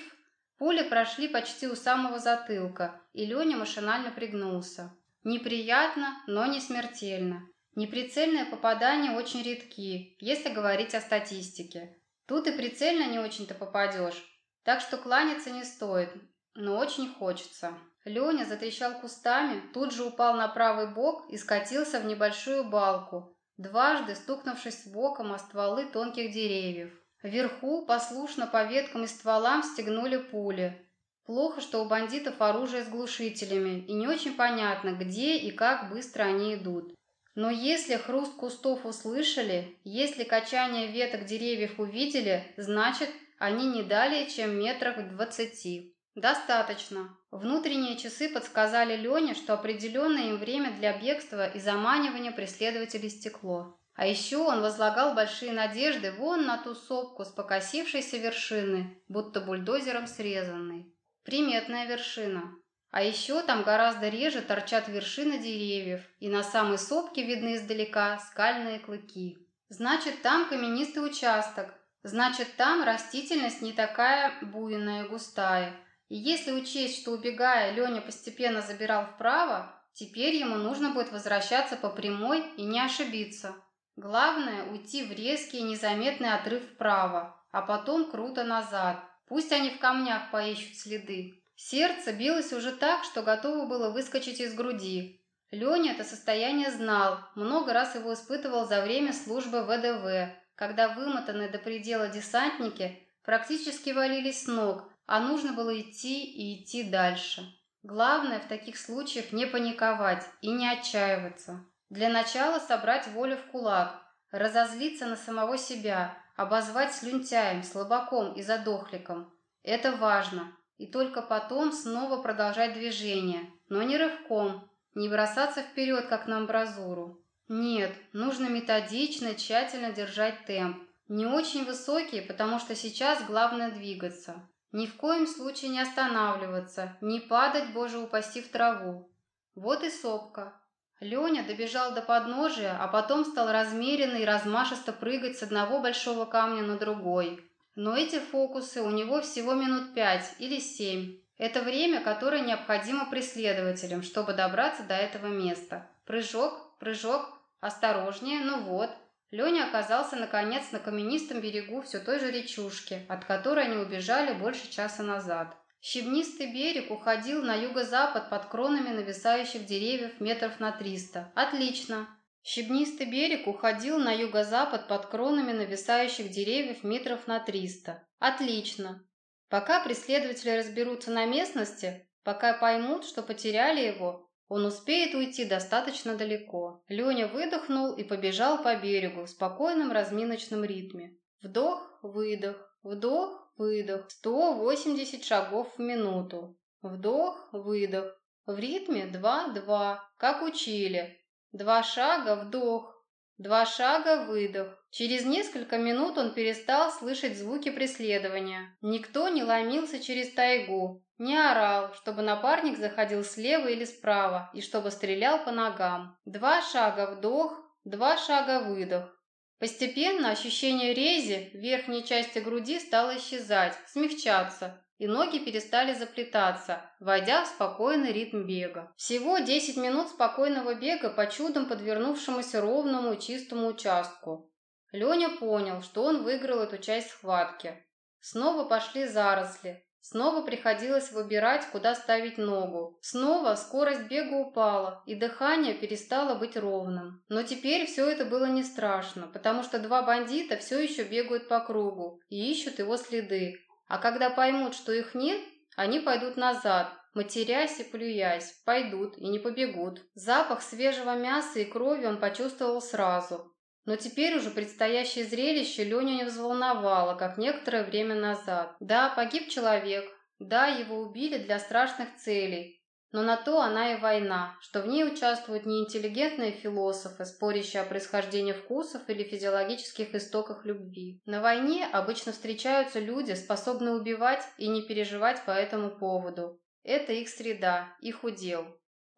Пули прошли почти у самого затылка, и Леня машинально пригнулся. Неприятно, но не смертельно. Неприцельные попадания очень редки, если говорить о статистике. Тут и прицельно не очень-то попадешь, так что кланяться не стоит, но очень хочется. Леня затрещал кустами, тут же упал на правый бок и скатился в небольшую балку, дважды стукнувшись боком о стволы тонких деревьев. Вверху послушно по веткам и стволам стегнули пули, Плохо, что у бандитов оружие с глушителями, и не очень понятно, где и как быстро они идут. Но если хруст кустов услышали, если качание веток деревьев увидели, значит, они не далее, чем метрах в двадцати. Достаточно. Внутренние часы подсказали Лене, что определенное им время для бегства и заманивания преследователей стекло. А еще он возлагал большие надежды вон на ту сопку с покосившейся вершины, будто бульдозером срезанной. Приметная вершина. А еще там гораздо реже торчат вершины деревьев, и на самой сопке видны издалека скальные клыки. Значит, там каменистый участок, значит, там растительность не такая буйная и густая. И если учесть, что убегая, Леня постепенно забирал вправо, теперь ему нужно будет возвращаться по прямой и не ошибиться. Главное – уйти в резкий и незаметный отрыв вправо, а потом круто назад, Пусть они в камнях поищут следы. Сердце билось уже так, что готово было выскочить из груди. Леня это состояние знал, много раз его испытывал за время службы в ВДВ, когда вымотанные до предела десантники практически валились с ног, а нужно было идти и идти дальше. Главное в таких случаях не паниковать и не отчаиваться. Для начала собрать волю в кулак, разозлиться на самого себя, обозвать слюнтяем, слабаком и задохликом. Это важно. И только потом снова продолжать движение, но не рывком, не бросаться вперед, как на амбразуру. Нет, нужно методично, тщательно держать темп. Не очень высокий, потому что сейчас главное двигаться. Ни в коем случае не останавливаться, не падать, боже упаси, в траву. Вот и сопка. Леня добежал до подножия, а потом стал размеренно и размашисто прыгать с одного большого камня на другой. Но эти фокусы у него всего минут пять или семь. Это время, которое необходимо преследователям, чтобы добраться до этого места. Прыжок, прыжок, осторожнее, ну вот – Леня оказался, наконец, на каменистом берегу все той же речушки, от которой они убежали больше часа назад. Щебнистый берег уходил на юго-запад под кронами нависающих деревьев метров на триста. Отлично. Щебнистый берег уходил на юго-запад под кронами нависающих деревьев метров на триста. Отлично. Пока преследователи разберутся на местности, пока поймут, что потеряли его, он успеет уйти достаточно далеко. Леня выдохнул и побежал по берегу в спокойном разминочном ритме. Вдох, выдох, вдох, выдох. 180 шагов в минуту. Вдох, выдох. В ритме 2-2, как учили. Два шага, вдох. Два шага, выдох. Через несколько минут он перестал слышать звуки преследования. Никто не ломился через тайгу, не орал, чтобы напарник заходил слева или справа и чтобы стрелял по ногам. Два шага вдох, два шага выдох. Постепенно ощущение рези в верхней части груди стало исчезать, смягчаться, и ноги перестали заплетаться, войдя в спокойный ритм бега. Всего 10 минут спокойного бега по чудом подвернувшемуся ровному чистому участку. Леня понял, что он выиграл эту часть схватки. Снова пошли заросли. Снова приходилось выбирать, куда ставить ногу. Снова скорость бега упала, и дыхание перестало быть ровным. Но теперь все это было не страшно, потому что два бандита все еще бегают по кругу и ищут его следы, а когда поймут, что их нет, они пойдут назад, матерясь и плюясь, пойдут и не побегут. Запах свежего мяса и крови он почувствовал сразу. Но теперь уже предстоящее зрелище Леню не взволновало, как некоторое время назад. Да, погиб человек, да, его убили для страшных целей, но на то она и война, что в ней участвуют не интеллигентные философы, спорящие о происхождении вкусов или физиологических истоках любви. На войне обычно встречаются люди, способные убивать и не переживать по этому поводу. Это их среда, их удел.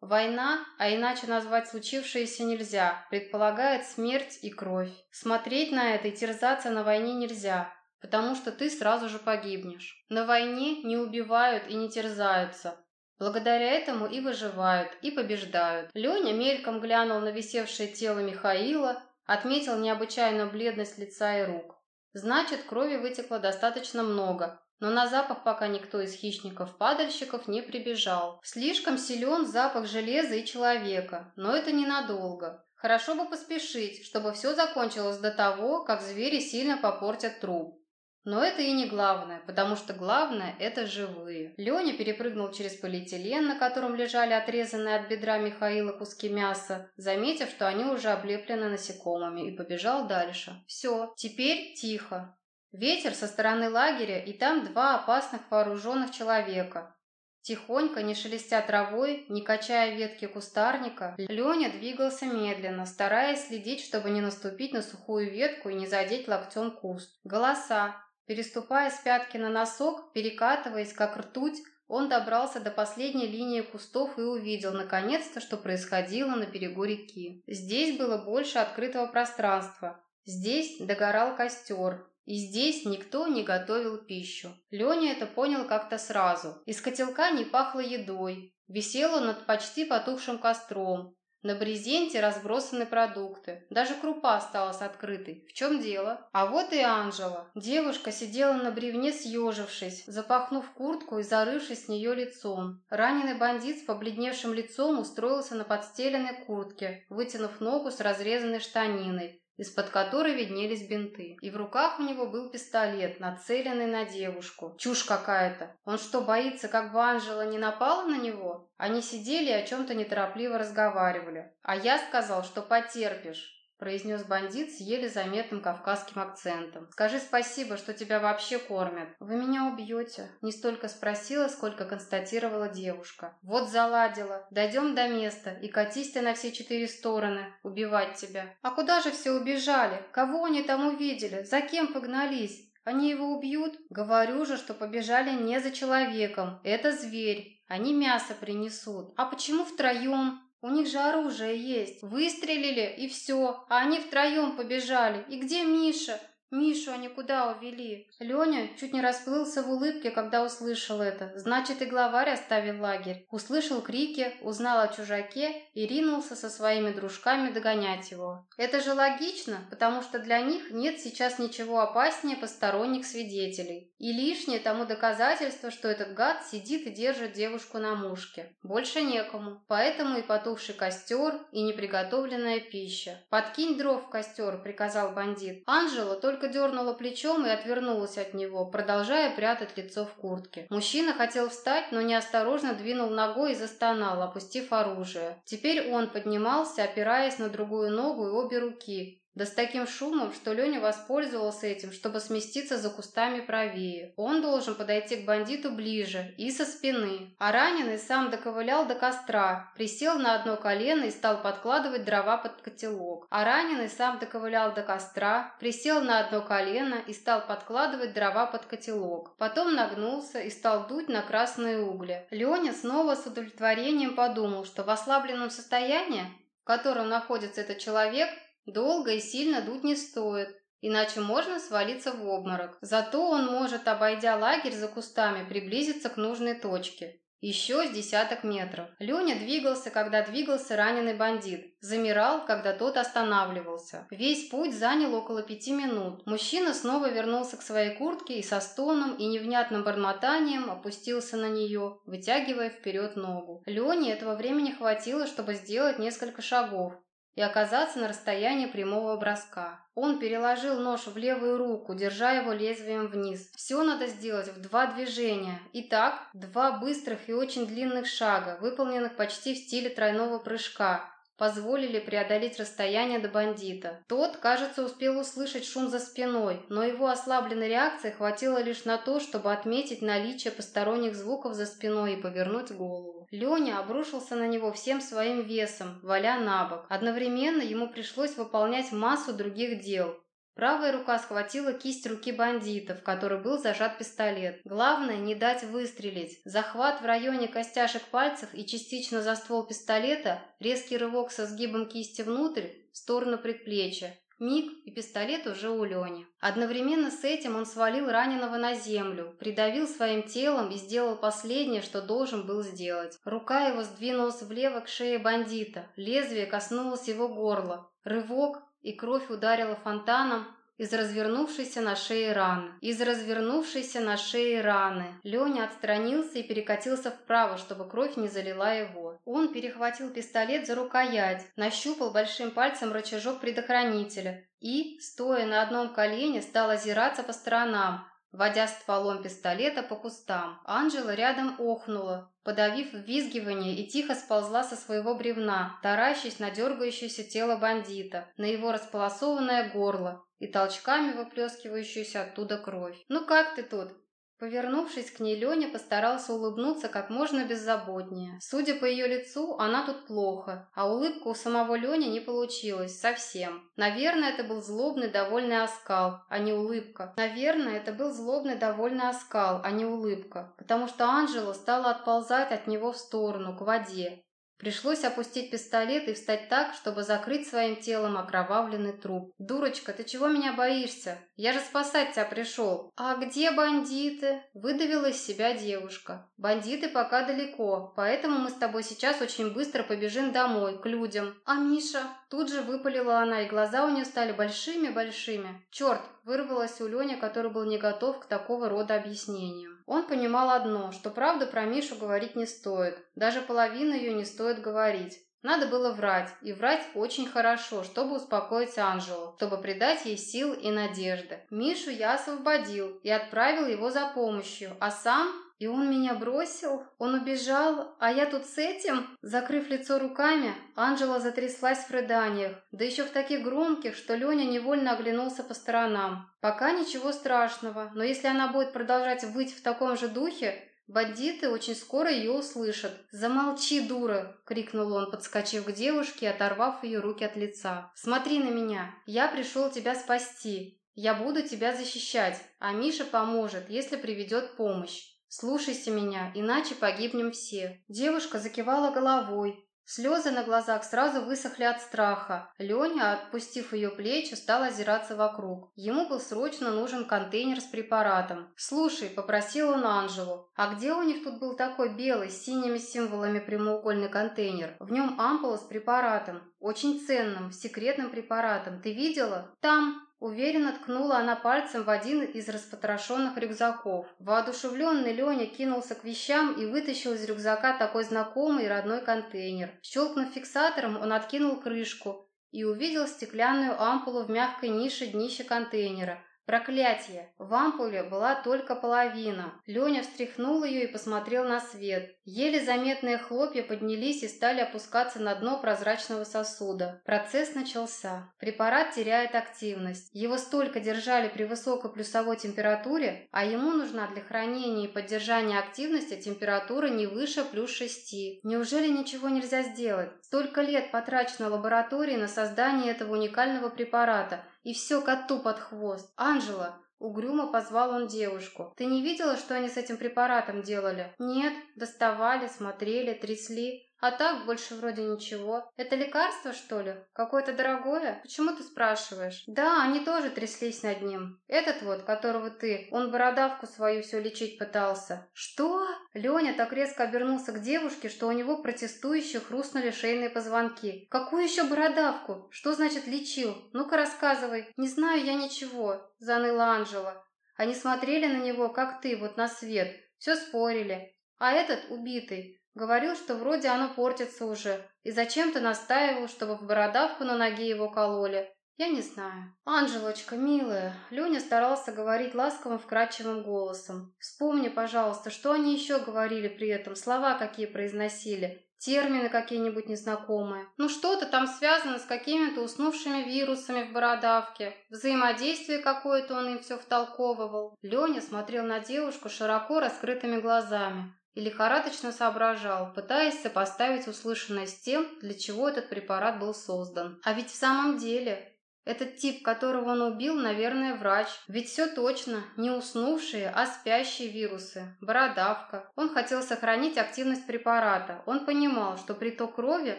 Война, а иначе назвать случившееся нельзя, предполагает смерть и кровь. Смотреть на это и терзаться на войне нельзя, потому что ты сразу же погибнешь. На войне не убивают и не терзаются, Благодаря этому и выживают, и побеждают. Леня мельком глянул на висевшее тело Михаила, отметил необычайную бледность лица и рук. Значит, крови вытекло достаточно много, но на запах пока никто из хищников-падальщиков не прибежал. Слишком силен запах железа и человека, но это ненадолго. Хорошо бы поспешить, чтобы все закончилось до того, как звери сильно попортят труп. Но это и не главное, потому что главное – это живые. Леня перепрыгнул через полиэтилен, на котором лежали отрезанные от бедра Михаила куски мяса, заметив, что они уже облеплены насекомыми, и побежал дальше. Все, теперь тихо. Ветер со стороны лагеря, и там два опасных вооруженных человека. Тихонько, не шелестя травой, не качая ветки кустарника, Леня двигался медленно, стараясь следить, чтобы не наступить на сухую ветку и не задеть локтем куст. Голоса, Переступая с пятки на носок, перекатываясь как ртуть, он добрался до последней линии кустов и увидел, наконец-то, что происходило на берегу реки. Здесь было больше открытого пространства. Здесь догорал костер, и здесь никто не готовил пищу. Леня это понял как-то сразу. Из котелка не пахло едой. Висел он над почти потухшим костром. На брезенте разбросаны продукты. Даже крупа осталась открытой. В чем дело? А вот и Анжела. Девушка сидела на бревне, съежившись, запахнув куртку и зарывшись с нее лицом. Раненый бандит с побледневшим лицом устроился на подстеленной куртке, вытянув ногу с разрезанной штаниной из-под которой виднелись бинты. И в руках у него был пистолет, нацеленный на девушку. Чушь какая-то. Он что, боится, как бы Анжела не напала на него? Они сидели и о чем-то неторопливо разговаривали. А я сказал, что потерпишь произнес бандит с еле заметным кавказским акцентом. «Скажи спасибо, что тебя вообще кормят. Вы меня убьете?» Не столько спросила, сколько констатировала девушка. «Вот заладила. Дойдем до места, и катись ты на все четыре стороны. Убивать тебя». «А куда же все убежали? Кого они там увидели? За кем погнались?» Они его убьют? Говорю же, что побежали не за человеком. Это зверь. Они мясо принесут. А почему втроем? У них же оружие есть. Выстрелили, и все. А они втроем побежали. И где Миша? Мишу они куда увели? Леня чуть не расплылся в улыбке, когда услышал это. Значит, и главарь оставил лагерь. Услышал крики, узнал о чужаке и ринулся со своими дружками догонять его. Это же логично, потому что для них нет сейчас ничего опаснее посторонних свидетелей. И лишнее тому доказательство, что этот гад сидит и держит девушку на мушке. Больше некому. Поэтому и потухший костер, и неприготовленная пища. «Подкинь дров в костер», — приказал бандит. Анжела только только дернула плечом и отвернулась от него, продолжая прятать лицо в куртке. Мужчина хотел встать, но неосторожно двинул ногой и застонал, опустив оружие. Теперь он поднимался, опираясь на другую ногу и обе руки, да с таким шумом, что Леня воспользовался этим, чтобы сместиться за кустами правее. Он должен подойти к бандиту ближе и со спины. А раненый сам доковылял до костра, присел на одно колено и стал подкладывать дрова под котелок. А раненый сам доковылял до костра, присел на одно колено и стал подкладывать дрова под котелок. Потом нагнулся и стал дуть на красные угли. Леня снова с удовлетворением подумал, что в ослабленном состоянии, в котором находится этот человек, Долго и сильно дуть не стоит, иначе можно свалиться в обморок. Зато он может, обойдя лагерь за кустами, приблизиться к нужной точке. Еще с десяток метров. Леня двигался, когда двигался раненый бандит. Замирал, когда тот останавливался. Весь путь занял около пяти минут. Мужчина снова вернулся к своей куртке и со стоном и невнятным бормотанием опустился на нее, вытягивая вперед ногу. Лене этого времени хватило, чтобы сделать несколько шагов и оказаться на расстоянии прямого броска. Он переложил нож в левую руку, держа его лезвием вниз. Все надо сделать в два движения. Итак, два быстрых и очень длинных шага, выполненных почти в стиле тройного прыжка, позволили преодолеть расстояние до бандита. Тот, кажется, успел услышать шум за спиной, но его ослабленной реакции хватило лишь на то, чтобы отметить наличие посторонних звуков за спиной и повернуть голову. Леня обрушился на него всем своим весом, валя на бок. Одновременно ему пришлось выполнять массу других дел. Правая рука схватила кисть руки бандита, в которой был зажат пистолет. Главное не дать выстрелить. Захват в районе костяшек пальцев и частично за ствол пистолета, резкий рывок со сгибом кисти внутрь, в сторону предплечья. Миг, и пистолет уже у Лени. Одновременно с этим он свалил раненого на землю, придавил своим телом и сделал последнее, что должен был сделать. Рука его сдвинулась влево к шее бандита, лезвие коснулось его горла. Рывок, и кровь ударила фонтаном из развернувшейся на шее раны. Из развернувшейся на шее раны. Леня отстранился и перекатился вправо, чтобы кровь не залила его. Он перехватил пистолет за рукоять, нащупал большим пальцем рычажок предохранителя и, стоя на одном колене, стал озираться по сторонам, водя стволом пистолета по кустам. Анжела рядом охнула, подавив ввизгивание и тихо сползла со своего бревна, таращась на дергающееся тело бандита, на его располосованное горло и толчками выплескивающуюся оттуда кровь. «Ну как ты тут?» Повернувшись к ней, Леня постарался улыбнуться как можно беззаботнее. Судя по ее лицу, она тут плохо, а улыбка у самого Лени не получилась совсем. Наверное, это был злобный довольный оскал, а не улыбка. Наверное, это был злобный довольный оскал, а не улыбка, потому что Анжела стала отползать от него в сторону, к воде. Пришлось опустить пистолет и встать так, чтобы закрыть своим телом окровавленный труп. «Дурочка, ты чего меня боишься? Я же спасать тебя пришел!» «А где бандиты?» – выдавила из себя девушка. «Бандиты пока далеко, поэтому мы с тобой сейчас очень быстро побежим домой, к людям. А Миша?» Тут же выпалила она, и глаза у нее стали большими-большими. «Черт!» – вырвалась у Леня, который был не готов к такого рода объяснениям. Он понимал одно, что правду про Мишу говорить не стоит. Даже половину ее не стоит говорить. Надо было врать, и врать очень хорошо, чтобы успокоить Анжелу, чтобы придать ей сил и надежды. Мишу я освободил и отправил его за помощью, а сам и он меня бросил? Он убежал? А я тут с этим? Закрыв лицо руками, Анжела затряслась в рыданиях, да еще в таких громких, что Леня невольно оглянулся по сторонам. Пока ничего страшного, но если она будет продолжать выть в таком же духе, Бандиты очень скоро ее услышат. «Замолчи, дура!» — крикнул он, подскочив к девушке и оторвав ее руки от лица. «Смотри на меня! Я пришел тебя спасти! Я буду тебя защищать, а Миша поможет, если приведет помощь. «Слушайся меня, иначе погибнем все». Девушка закивала головой. Слезы на глазах сразу высохли от страха. Леня, отпустив ее плечи, стал озираться вокруг. Ему был срочно нужен контейнер с препаратом. «Слушай», — попросил он Анжелу, «а где у них тут был такой белый, с синими символами прямоугольный контейнер? В нем ампула с препаратом. Очень ценным, секретным препаратом. Ты видела?» «Там», Уверенно ткнула она пальцем в один из распотрошенных рюкзаков. Воодушевленный Леня кинулся к вещам и вытащил из рюкзака такой знакомый родной контейнер. Щелкнув фиксатором, он откинул крышку и увидел стеклянную ампулу в мягкой нише днища контейнера – Проклятие! В ампуле была только половина. Леня встряхнул ее и посмотрел на свет. Еле заметные хлопья поднялись и стали опускаться на дно прозрачного сосуда. Процесс начался. Препарат теряет активность. Его столько держали при высокой плюсовой температуре, а ему нужна для хранения и поддержания активности температура не выше плюс 6. Неужели ничего нельзя сделать? Столько лет потрачено лаборатории на создание этого уникального препарата, и все коту под хвост. «Анжела!» Угрюмо позвал он девушку. «Ты не видела, что они с этим препаратом делали?» «Нет. Доставали, смотрели, трясли. А так больше вроде ничего. Это лекарство, что ли? Какое-то дорогое? Почему ты спрашиваешь? Да, они тоже тряслись над ним. Этот вот, которого ты, он бородавку свою все лечить пытался. Что? Леня так резко обернулся к девушке, что у него протестующе хрустнули шейные позвонки. Какую еще бородавку? Что значит лечил? Ну-ка рассказывай. Не знаю я ничего, заныла Анжела. Они смотрели на него, как ты, вот на свет. Все спорили. А этот убитый. Говорил, что вроде оно портится уже, и зачем-то настаивал, чтобы в бородавку на ноге его кололи. Я не знаю. Анжелочка, милая, Леня старался говорить ласковым, вкрадчивым голосом. Вспомни, пожалуйста, что они еще говорили при этом, слова какие произносили, термины какие-нибудь незнакомые. Ну что-то там связано с какими-то уснувшими вирусами в бородавке. Взаимодействие какое-то он им все втолковывал. Леня смотрел на девушку широко раскрытыми глазами и лихорадочно соображал, пытаясь сопоставить услышанное с тем, для чего этот препарат был создан. А ведь в самом деле этот тип, которого он убил, наверное, врач. Ведь все точно. Не уснувшие, а спящие вирусы. Бородавка. Он хотел сохранить активность препарата. Он понимал, что приток крови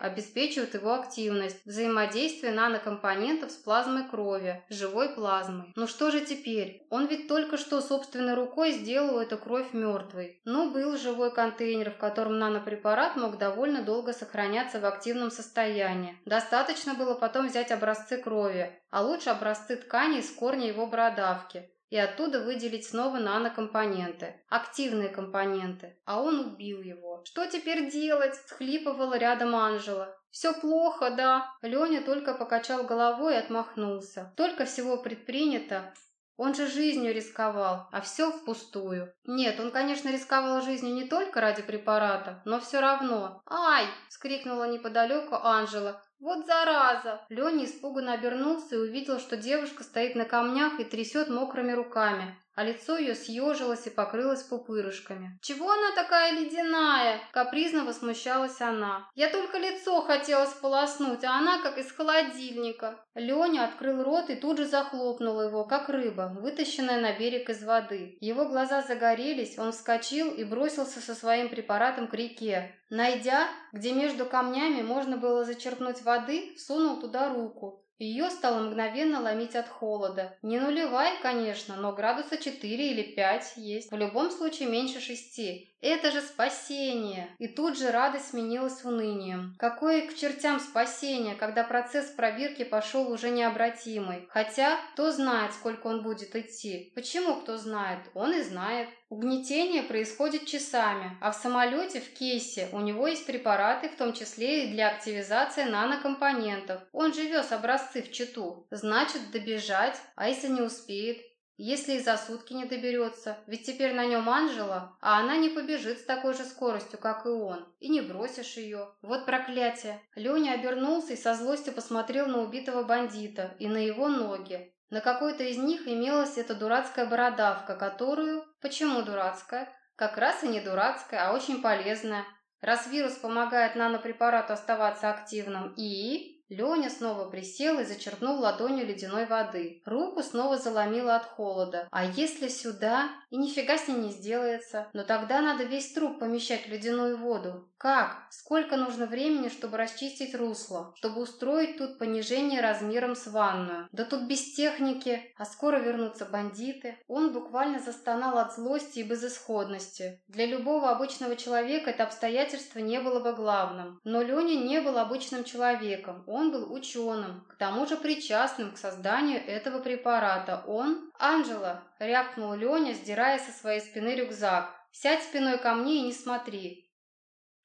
обеспечивает его активность, взаимодействие нанокомпонентов с плазмой крови, живой плазмой. Но что же теперь? Он ведь только что собственной рукой сделал эту кровь мертвой. Но был живой контейнер, в котором нанопрепарат мог довольно долго сохраняться в активном состоянии. Достаточно было потом взять образцы крови, а лучше образцы тканей с корня его бородавки и оттуда выделить снова нанокомпоненты, активные компоненты, а он убил его. «Что теперь делать?» – схлипывала рядом Анжела. «Все плохо, да». Леня только покачал головой и отмахнулся. Только всего предпринято. Он же жизнью рисковал, а все впустую. Нет, он, конечно, рисковал жизнью не только ради препарата, но все равно. «Ай!» – скрикнула неподалеку Анжела, «Вот зараза!» Леня испуганно обернулся и увидел, что девушка стоит на камнях и трясет мокрыми руками. А лицо ее съежилось и покрылось пупырышками. «Чего она такая ледяная?» – капризно возмущалась она. «Я только лицо хотела сполоснуть, а она как из холодильника». Леня открыл рот и тут же захлопнул его, как рыба, вытащенная на берег из воды. Его глаза загорелись, он вскочил и бросился со своим препаратом к реке. Найдя, где между камнями можно было зачерпнуть воды, сунул туда руку. Ее стало мгновенно ломить от холода. Не нулевая, конечно, но градуса 4 или 5 есть. В любом случае меньше 6. Это же спасение! И тут же радость сменилась унынием. Какое к чертям спасение, когда процесс пробирки пошел уже необратимый. Хотя, кто знает, сколько он будет идти. Почему кто знает? Он и знает. Угнетение происходит часами, а в самолете в кейсе у него есть препараты, в том числе и для активизации нанокомпонентов. Он же вез образцы в Читу. Значит, добежать, а если не успеет? Если и за сутки не доберется, ведь теперь на нем Анжела, а она не побежит с такой же скоростью, как и он, и не бросишь ее. Вот проклятие. Леня обернулся и со злостью посмотрел на убитого бандита и на его ноги. На какой-то из них имелась эта дурацкая бородавка, которую... Почему дурацкая? Как раз и не дурацкая, а очень полезная. Раз вирус помогает нанопрепарату оставаться активным и... Леня снова присел и зачерпнул ладонью ледяной воды. Руку снова заломило от холода. А если сюда? И нифига с ней не сделается. Но тогда надо весь труп помещать в ледяную воду. Как? Сколько нужно времени, чтобы расчистить русло? Чтобы устроить тут понижение размером с ванную? Да тут без техники. А скоро вернутся бандиты. Он буквально застонал от злости и безысходности. Для любого обычного человека это обстоятельство не было бы главным. Но Леня не был обычным человеком. Он был ученым, к тому же причастным к созданию этого препарата. Он... «Анжела!» — рявкнул Леня, сдирая со своей спины рюкзак. «Сядь спиной ко мне и не смотри».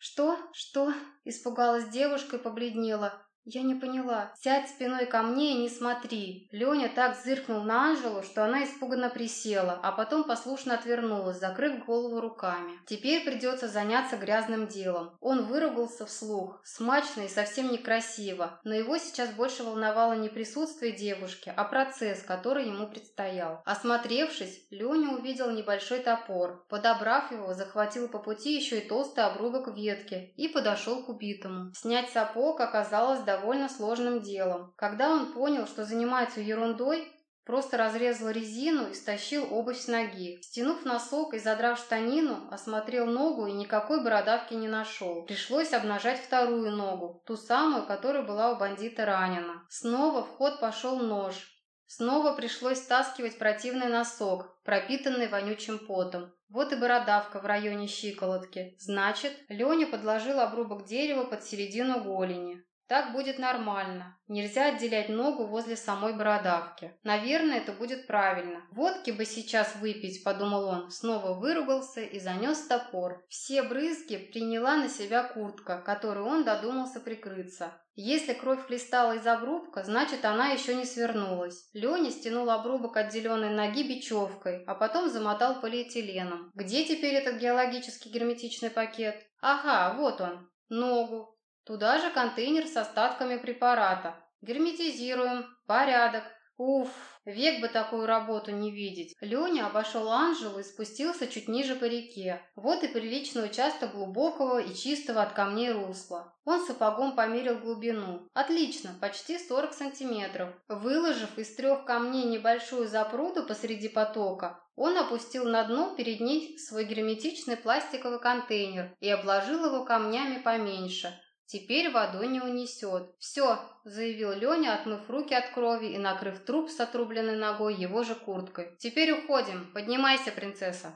«Что? Что?» — испугалась девушка и побледнела. «Я не поняла. Сядь спиной ко мне и не смотри». Леня так зыркнул на Анжелу, что она испуганно присела, а потом послушно отвернулась, закрыв голову руками. Теперь придется заняться грязным делом. Он выругался вслух, смачно и совсем некрасиво, но его сейчас больше волновало не присутствие девушки, а процесс, который ему предстоял. Осмотревшись, Леня увидел небольшой топор. Подобрав его, захватил по пути еще и толстый обрубок ветки и подошел к убитому. Снять сапог оказалось довольно сложным делом. Когда он понял, что занимается ерундой, просто разрезал резину и стащил обувь с ноги. Стянув носок и задрав штанину, осмотрел ногу и никакой бородавки не нашел. Пришлось обнажать вторую ногу, ту самую, которая была у бандита ранена. Снова в ход пошел нож. Снова пришлось стаскивать противный носок, пропитанный вонючим потом. Вот и бородавка в районе щиколотки. Значит, Леня подложил обрубок дерева под середину голени. Так будет нормально. Нельзя отделять ногу возле самой бородавки. Наверное, это будет правильно. Водки бы сейчас выпить, подумал он. Снова выругался и занес топор. Все брызги приняла на себя куртка, которой он додумался прикрыться. Если кровь хлестала из обрубка, значит, она еще не свернулась. Леня стянул обрубок отделенной ноги бечевкой, а потом замотал полиэтиленом. Где теперь этот геологический герметичный пакет? Ага, вот он. Ногу, Туда же контейнер с остатками препарата. Герметизируем. Порядок. Уф, век бы такую работу не видеть. Леня обошел Анжелу и спустился чуть ниже по реке. Вот и приличный участок глубокого и чистого от камней русла. Он сапогом померил глубину. Отлично, почти 40 сантиметров. Выложив из трех камней небольшую запруду посреди потока, он опустил на дно перед ней свой герметичный пластиковый контейнер и обложил его камнями поменьше – Теперь водой не унесет. Все, заявил Леня, отмыв руки от крови и накрыв труп с отрубленной ногой его же курткой. Теперь уходим. Поднимайся, принцесса.